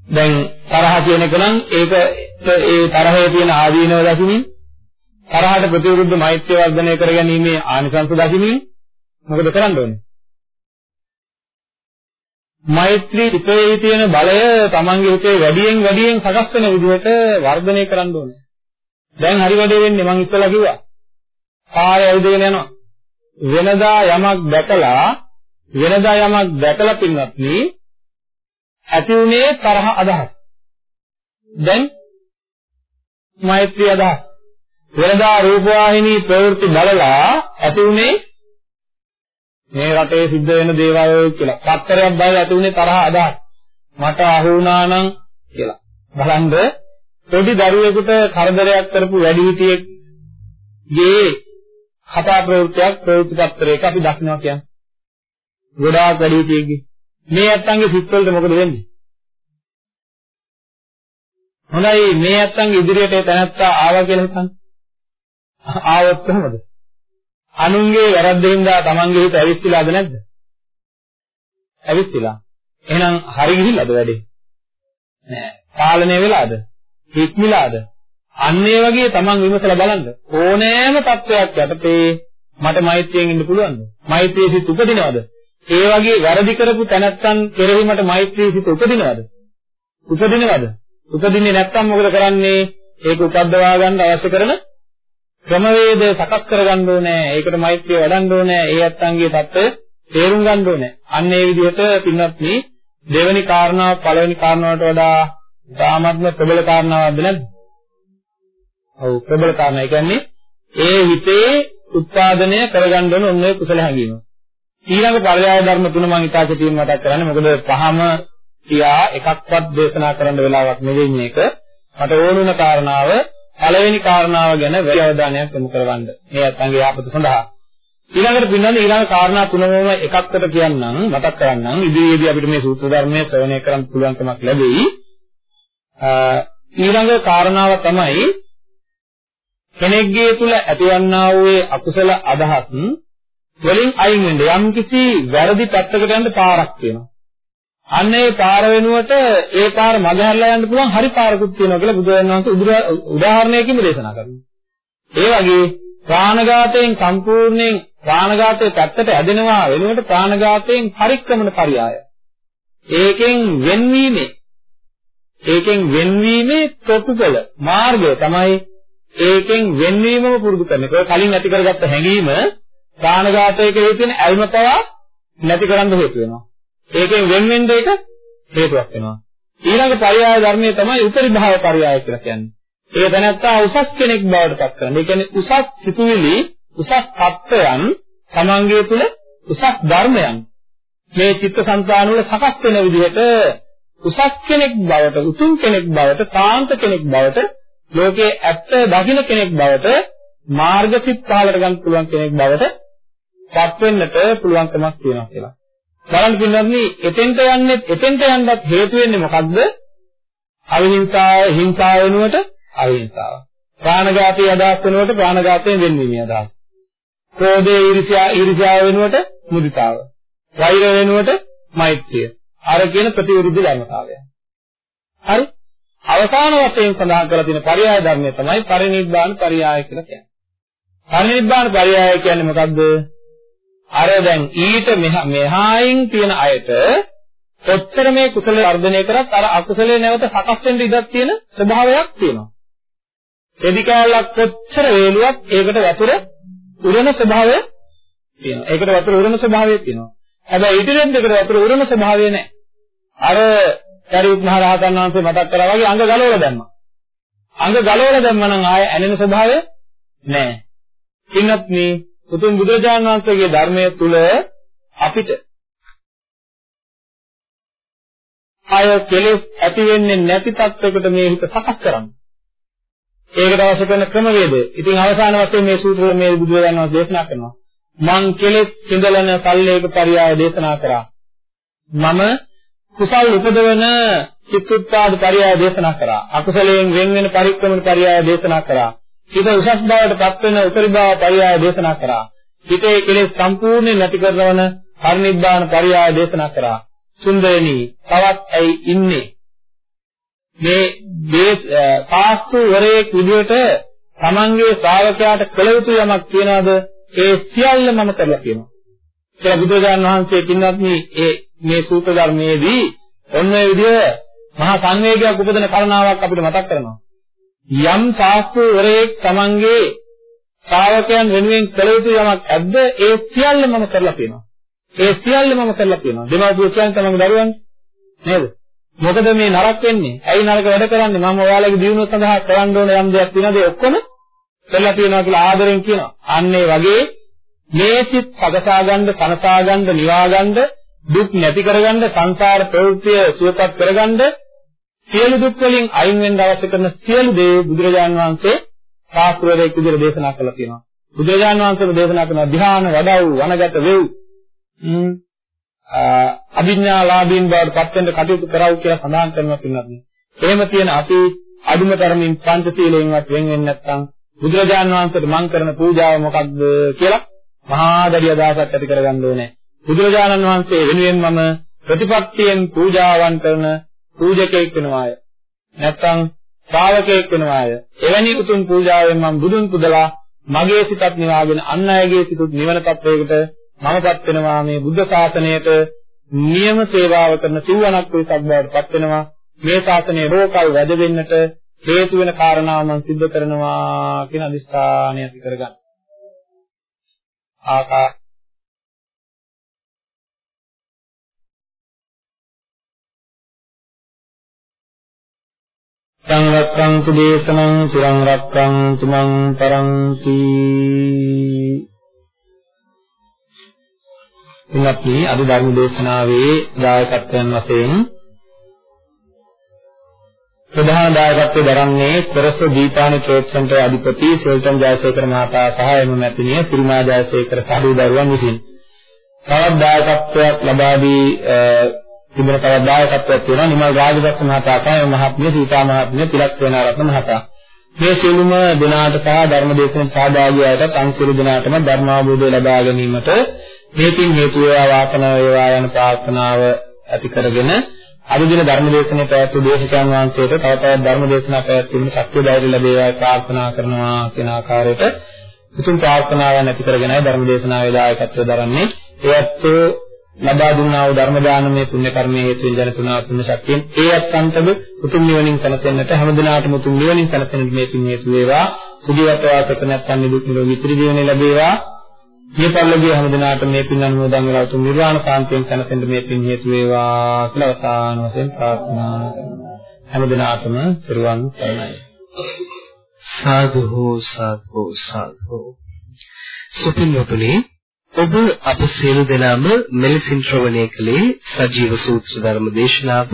දැන් තරහ කියන එක නම් ඒක ඒ තරහේ තියෙන ආදීනව දකිමින් තරහට ප්‍රතිවිරුද්ධ මෛත්‍රිය වර්ධනය කර ගැනීමේ ආනිසංස දකිමින් මොකද කරන්න ඕනේ? මෛත්‍රී සිතේ තියෙන බලය තමන්ගේ හිතේ වැඩියෙන් වැඩියෙන් සකස් වෙන විදිහට වර්ධනය කරන්න ඕනේ. දැන් හරි වැඩේ වෙන්නේ මං ඉස්සෙල්ලා කිව්වා. පාරේ ඇවිදගෙන යනවා. වෙනදා යමක් දැකලා වෙනදා යමක් දැකලා පින්වත්නි ඇති උනේ තරහ අදහස්. දැන් මෛත්‍රී අදහස්. වෙනදා රූපවාහිනී ප්‍රවෘත්ති බලලා ඇති උනේ මේ රටේ සිද්ධ වෙන දේවල් කියලා. පත්තරයක් බලලා ඇති උනේ තරහ අදහස්. මට අහු වුණා නම් කියලා. බලන්න පොඩි දරුවෙකුට කරදරයක් කරපු වැඩිහිටියෙක් ගේ කතා ප්‍රවෘත්තියක් ප්‍රවෘත්ති පත්‍රයක අපි දක්නවා කියන්නේ. ගොඩාක් වැඩිහිටියෙක්ගේ මේ ඇත්තන්ගේ සිත්වලට මොකද වෙන්නේ? හොඳයි මේ ඇත්තන්ගේ ඉදිරියට තැනත්තා ආවා කියලා හිතන්න. ආවොත් කොහොමද? අනුන්ගේ වැරද්දින්දා තමන්ගේ හිත ඇවිස්සලාද නැද්ද? ඇවිස්සලා. එහෙනම් හරි ගිහිල්ලාද වැඩේ? නෑ. පාලනය වෙලාද? හික්මිලාද? අන්න ඒ වගේ තමන් විමසලා බලන්න. ඕනෑම තත්වයක් යටතේ මට මෛත්‍රියෙන් ඉන්න පුළුවන්ද? මෛත්‍රියේ සිත් උපදිනවද? ඒ වගේ වැරදි කරපු තැනැත්තන් කෙරෙහිමට මෛත්‍රී සිත උපදිනවද? උපදිනවද? උපදින්නේ නැත්නම් මොකද කරන්නේ? ඒක උපද්දවා ගන්න අවශ්‍ය කරන ක්‍රමවේද සකස් කරගන්න ඕනේ. ඒකට මෛත්‍රිය වඩන්න ඕනේ. ඒ ඇත්තන්ගේ தත්ත්වය තේරුම් ගන්න ඕනේ. අන්න ඒ විදිහට පින්වත්නි දෙවෙනි කාරණාව පළවෙනි කාරණාවට වඩා ධාමත්ම ප්‍රබල කාරණාවක්ද නැද්ද? ඔව් ප්‍රබල කාරණා. ඒ කියන්නේ ඒ හිතේ උත්පාදනය කරගන්න ඕන ඔන්නේ කුසල හැඟීම. ඊළඟ පරයාය ධර්ම තුන මම ඉතාලි තියෙන මතක් කරන්නේ මොකද පහම තියා එකක්වත් දේශනා කරන්න වෙලාවක් නෙවෙයි මේක. මට ඕනුන කාරණාව පළවෙනි කාරණාව ගැන වැඩි අවධානයක් යොමු කරවන්න. මේ අත්ංගේ යාපත සඳහා. ඊළඟට පින්නන්නේ ඊළඟ කාරණා තුනම එකක්කට කියන්නම් මතක් කරන්නම් ඉදිරියේදී අපිට මේ සූත්‍ර ධර්මයේ ශ්‍රවණය කරන්න පුළුවන්කමක් ලැබෙයි. ඊළඟ කාරණාව තමයි කෙනෙක්ගේ තුල ඇතිවන්නා වූ අකුසල අදහස් වලින් අයින් වෙන්න යම්කිසි වැරදි පැත්තකට යන්න පාරක් තියෙනවා. අන්න ඒ පාර වෙනුවට ඒ පාර මගහැරලා යන්න පුළුවන් හරි පාරකුත් තියෙනවා කියලා බුදුරජාණන් වහන්සේ උදාහරණයකින් දේශනා කරනවා. ඒ වගේ ප්‍රාණඝාතයෙන් සම්පූර්ණයෙන් ප්‍රාණඝාතයේ පැත්තට ඇදෙනවා වෙනුවට ප්‍රාණඝාතයෙන් පරික්‍රමන පරියාය. ඒකෙන් වෙන්වීමේ ඒකෙන් වෙන්වීමේ තොටුපළ මාර්ගය තමයි ඒකෙන් වෙන්වීමම පුරුදු කරන එක. කලින් ඇති කරගත්ත හැඟීම ප්‍රාණඝාතය කෙරෙහි තියෙන ඇල්ම පවා නැති කරන්න හේතු වෙනවා. ඒකෙන් වෙන වෙන්න එක හේතුවක් වෙනවා. ඊළඟ පරියාය ධර්මයේ තමයි උපරිභාව පරියාය කියලා කියන්නේ. ඒ දැනත්තා උසස් කෙනෙක් බවට පත් කරන. ඒ කියන්නේ උසස් සිතුවිලි, උසස් තත්ත්වයන් තමන්ගේ තුල උසස් ධර්මයන් මේ චිත්තසංතාන වල සකස් වෙන විදිහට උසස් කෙනෙක් බවට, උතුම් කෙනෙක් බවට, කාන්ත කෙනෙක් බවට, ලෝකයේ ඇත්ත දකින්න කෙනෙක් බවට, මාර්ගසිත පහලට ගන්න පුළුවන් කෙනෙක් බවට පත් වෙන්නට පුළුවන්කමක් තියෙනවා කියලා. බලන්න පින්නත්නි එතෙන්ට යන්නේ එතෙන්ට යන්නත් හේතු වෙන්නේ මොකද්ද? අවිහිංසාව හිංසාව වෙනුවට අවිහිංසාව. ප්‍රාණඝාතයේ අදහස් වෙනුවට ප්‍රාණඝාතයෙන් වෙන්වීමේ අදහස්. ක්‍රෝධයේ ඊර්ෂ්‍යා ඊර්ෂ්‍යාව වෙනුවට මුදිතාව. වෛර වෙනුවට මෛත්‍රිය. අර කියන ප්‍රතිවිරුද්ධ ධර්මතාවය. හරි? අවසාන වශයෙන් සඳහන් කරලා තියෙන පරියාය ධර්මය තමයි පරිනිබ්බාන පරියාය කියලා කියන්නේ. පරිනිබ්බාන පරියාය කියන්නේ මොකද්ද? අර දැන් ඊට මෙහායින් තියෙන අයට කොච්චර මේ කුසල වර්ධනය කරත් අර අකුසලයේ නැවත සකස් වෙන්න ඉඩක් තියෙන ස්වභාවයක් තියෙනවා. එදි කැලක් කොච්චර වේලුවක් ඒකට වතුර උරන ස්වභාවය තියෙනවා. ඒකට වතුර උරන ස්වභාවය තියෙනවා. හැබැයි ඊටරෙන් දෙකට වතුර උරන ස්වභාවය නැහැ. අර පරිඋත් මහ රහතන් වහන්සේ මතක් කරා වගේ අංග ගලවලා දැම්මා. අංග ගලවලා දැම්මම නම් ආය ඇනෙන ස්වභාවය නැහැ. ඉන්නත් මේ උතුම් බුදුරජාණන් වහන්සේගේ ධර්මයේ තුල අපිට ආය කෙලෙස් ඇති වෙන්නේ නැති තත්වයකට මේ හිත සකස් කරන්න. ඒකට අවශ්‍ය කරන ක්‍රමවේදය. ඉතින් අවසාන වශයෙන් මේ සූත්‍රය මේ බුදුරජාණන් වහන්සේ දේශනා කරනවා. මං කෙලෙස් සිඳලන සල්ලේක පරියාය දේශනා කරා. මම කුසල් උපදවන චිත්තුත්පාද පරියාය දේශනා කරා. අකුසලයෙන් වෙන් වෙන පරික්‍රමන පරියාය දේශනා කරා. හිත උසස් බවට පත් වෙන උපරිභාව පරියාය දේශනා කරා. හිතේ කෙලෙස් සම්පූර්ණයෙන් නැති කරනවන පරිනිබ්බාන පරියාය දේශනා කරා. සුන්දරණී තවත් ඇයි ඉන්නේ? මේ මේ සාස්තු වරේක් විදිහට තමන්ගේ ශ්‍රාවකයාට කළ යුතු යමක් තියනවාද? ඒ සියල්ල මම කරලා කියනවා. කියලා බුදුරජාණන් වහන්සේ පින්වත් මේ මේ සූත්‍ර ධර්මයේදී ඔන්න ඒ විදිහ මහා සංවේගයක් උපදින කරුණාවක් අපිට මතක් කරනවා. යම් ශාස්ත්‍රවරයෙක් තමන්ගේ ශ්‍රාවකයන් වෙනුවෙන් කළ යුතු යමක් ඇද්ද ඒ සියල්ල මම කරලා තියෙනවා. ඒ සියල්ල මම කරලා තියෙනවා. දෙමව්පියෝ කියන්නේ තමන්ගේ දරුවන් නේද? මොකද මේ නරක වෙන්නේ? ඇයි නරක වැඩ කරන්නේ? මම ඔයාලගේ දියුණුව සඳහා කරන්න ඕන යම් දෙයක් තියෙනවද? ඔක්කොම කරලා තියෙනවා කියලා ආදරෙන් කියනවා. අන්න ඒ වගේ මේ සිත් සකසා ගන්න, කනසා ගන්න, නිවා ගන්න, දුක් නැති කරගන්න, සංසාර ප්‍රවෘත්තිය සුවපත් කරගන්න සියලු දුක් වලින් අයින් වෙන්න අවශ්‍ය කරන සියලු දේ බුදුරජාන් වහන්සේ ශාස්ත්‍රවේදෙක් විදිහට දේශනා කළා තියෙනවා. බුදුරජාන් වහන්සේම දේශනා කරන ධ්‍යාන වඩව් වනගත වෙව් අභිඥාලාභීන් බවට පත් වෙන්න කටයුතු කරවු කියලා සඳහන් කරනවා පින්නත්. එහෙම තියෙන අපි අදුම තරමින් පංචශීලයෙන්වත් වෙන් වෙන්නේ නැත්නම් බුදුරජාන් වහන්සේට මං කරන පූජාව මොකක්ද කියලා මහා දඩිය අදහසක් ඇති කරගන්න ඕනේ. බුදුරජාණන් වහන්සේ වෙනුවෙන් මම ප්‍රතිපත්තියෙන් පූජාවන් කරන පූජකයෙක් වෙනවාය. නැත්නම් ශ්‍රාවකයෙක් වෙනවාය. එවැනි උතුම් පූජාවෙන් මම බුදුන් පුදලා මගේ සිතත් නිවාගෙන අන් අයගේ සිතුත් නිවන තත්වයකට මමපත් වෙනවා මේ බුද්ධ ශාසනයට නියම සේවාව කරන සිවණක් පිරිසක් බවට පත් වෙනවා. මේ ශාසනයේ රෝකල් වැඩ වෙන්නට හේතු වෙන කාරණා මම සිද්ධ කරනවා කියන අදිස්ථානය ඇති කරගන්න. ආකා සංරක්ඛන්තු දේශනං සිරං රක්ඛන්තු මං පරන්ති ඉන්නත් අද ධර්ම දේශනාවේ දායකත්වයන් වශයෙන් ප්‍රධාන දායකත්වයේ දරන්නේ කොරස දීපානි ට්‍රේඩ් සෙන්ටර් අධිපති සෙල්ටන් ජයසේකර මහතා සහ එම මැතිණිය සිරිමා ජයසේකර සහ දරුවන් විසින්. තවත් දායකත්වයක් ලබා දී තිබෙන තවත් දායකත්වයක් තියෙනවා නිමල් රාජපක්ෂ මහතා සහ මහත්මිය සීතා මහත්මිය තිලක් සේනාරත්න මහතා. මේ සියලුම දෙනාට සහ ධර්මදේශන සහභාගී අයට අන්සිරු දෙනාටම ධර්මාභෝධය ලබා ගැනීමට මේකින් හේතු වේවා වාසනාව වේවා යන ප්‍රාර්ථනාව ඇති කරගෙන අද දින ධර්ම දේශනාවේ පැවැත්වූ දේශකයන් වහන්සේට තව තවත් ධර්ම දේශනා පැවැත්වීමේ ශක්තිය ධෛර්ය ලැබේවා ප්‍රාර්ථනා කරනවා කියන ආකාරයට උතුම් ප්‍රාර්ථනාවන් ඇති කරගෙනයි ධර්ම දේශනාවේ දායකත්වය දරන්නේ. ඒත් ලබා දුන්නා වූ ධර්ම දානමය පුණ්‍ය කර්මයේ හේතුවෙන් ජනතුනා පුණ්‍ය ශක්තියෙන් ඒ අත්න්තද උතුම් නිවනින් සැනසෙන්නට හැම දිනාටම උතුම් නිවනින් සැනසෙන්නට මේ පින් හේතු වේවා සුජීවත්ව වාසක නැත්නම් නිදුක් නිරෝගී ත්‍රි ජීවනයේ ලැබේවා මේ පරිලෝකයේ හැම දිනාට මේ පින් අනුමෝදන් වෙලා උතුම් නිර්වාණ සාන්තියෙන් සැනසෙන්න මේ පින් හේතු වේවා කියලා අවසාන වශයෙන් ප්‍රාර්ථනා කරනවා. හැම දිනාටම පෙරවන් සරණයි. සාදු හෝ සාදු හෝ සාදු සුපින්වතුනි ඔබ අප සියලු දෙනාම මෙලෙසින් ශ්‍රවණය කළේ සජීව සූත්‍ර ධර්ම දේශනාව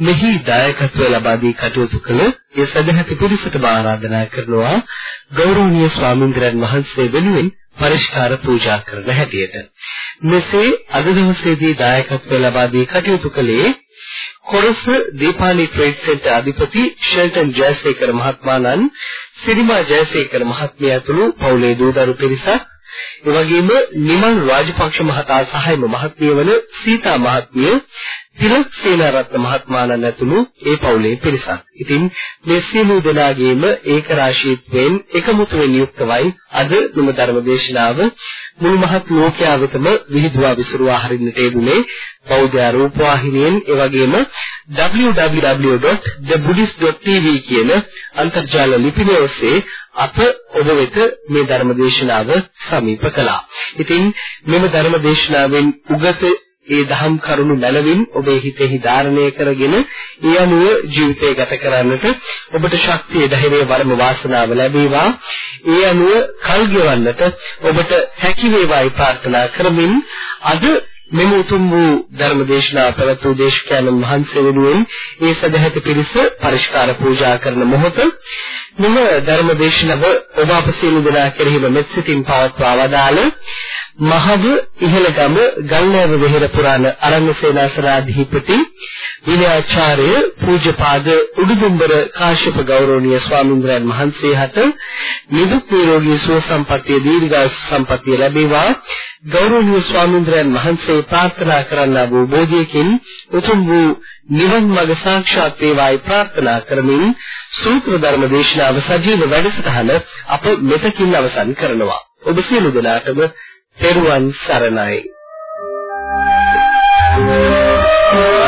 මෙහි දායකත්වය ලබා දී කටයුතු කළ ඒ සදැහැති පිරිසට ආරාධනා කරනවා ගෞරවනීය ස්වාමීන්ද්‍රයන් වහන්සේ වෙනුවෙන් පරිස්කාර පූජා කරන හැටියට. මෙසේ අද දවසේදී දායකත්වය ලබා දී කටයුතු කළේ කොරස දීපාලි ට්‍රේඩ් සෙන්ටර් අධිපති ෂෙල්ටන් ජයසේකර මහත්මයාණන් සිරිමා ජයසේකර මහත්මිය ඇතුළු පවුලේ දූදරු පිරිසක් එවැගේම නිමල් රාජපක්ෂ මහතා සහායම මහත්මිය වන සීතා මහත්මිය තිලක් සේනාරත්න මහත්මයාණන් ඇතුළු ඒ පවුලේ පිරිසක්. ඉතින් මේ සියලු දෙනාගේම ඒක රාශීත්වයෙන් එකමුතුවෙන් යුක්තවයි අද මෙම ධර්ම දේශනාව මුළු මහත් ලෝකයා වෙතම විහිදුවා විසුරුවා හරින්නට යෙදුනේ බෞද්ධ රූපවාහිනියෙන් ඒ වගේම www.thebuddhist.tv කියන අන්තර්ජාල ලිපිනය ඔස්සේ අප ඔබ වෙත මේ ධර්ම දේශනාව සමීප කළා. ඉතින් මෙම ධර්ම දේශනාවෙන් උගත ඒ දහම් කරුණු මැනවින් ඔබේ හිතෙහි ධාරණය කරගෙන ඒ අනුව ජීවිතය ගත කරන්නට ඔබට ශක්තිය ධෛර්යය වරම වාසනාව ලැබේවා. ඒ අනුව කල් ගෙවන්නට ඔබට හැකි වේවායි ප්‍රාර්ථනා කරමින් අද මෙම උතුම් වූ ධර්ම දේශනා පැවැත්වූ දේශකයන්න් වහන්සේ වෙනුවෙන් ඒ සදහැති පිරිස පරිස්කාර පූජා කරන මොහොත මෙම ධර්ම දේශනාව ඔබ අප සියලු දෙනා කෙරෙහිම මෙත් සිතින් පවත්වා වදාළ. මහව ඉහළගම ගල්නෑව වෙහෙර පුරාණ අරණ්‍ය සේනාසනාධිපති විනයාචාර්ය පූජ්‍යපාද උඩුදුම්බර කාශ්‍යප ගෞරවනීය ස්වාමින්ද්‍රයන් වහන්සේ හට නිදුක් නිරෝගී සුව සම්පන්නිය දීර්ඝායු සම්පන්නිය ලැබේවා. ගෞරවනීය ස්වාමින්ද්‍රයන් වහන්සේ ප්‍රාර්ථනා කරන්නා වූ බෝධියකින් උතුම් වූ නිවන් මඟ සාක්ෂාත් වේවායි ප්‍රාර්ථනා කරමින් සූත්‍ර ධර්ම දේශනාව සජීව වැඩසටහන අප මෙතකින් අවසන් කරනවා. ඔබ සියලු දෙනාටම තෙරුවන් සරණයි. Thank you.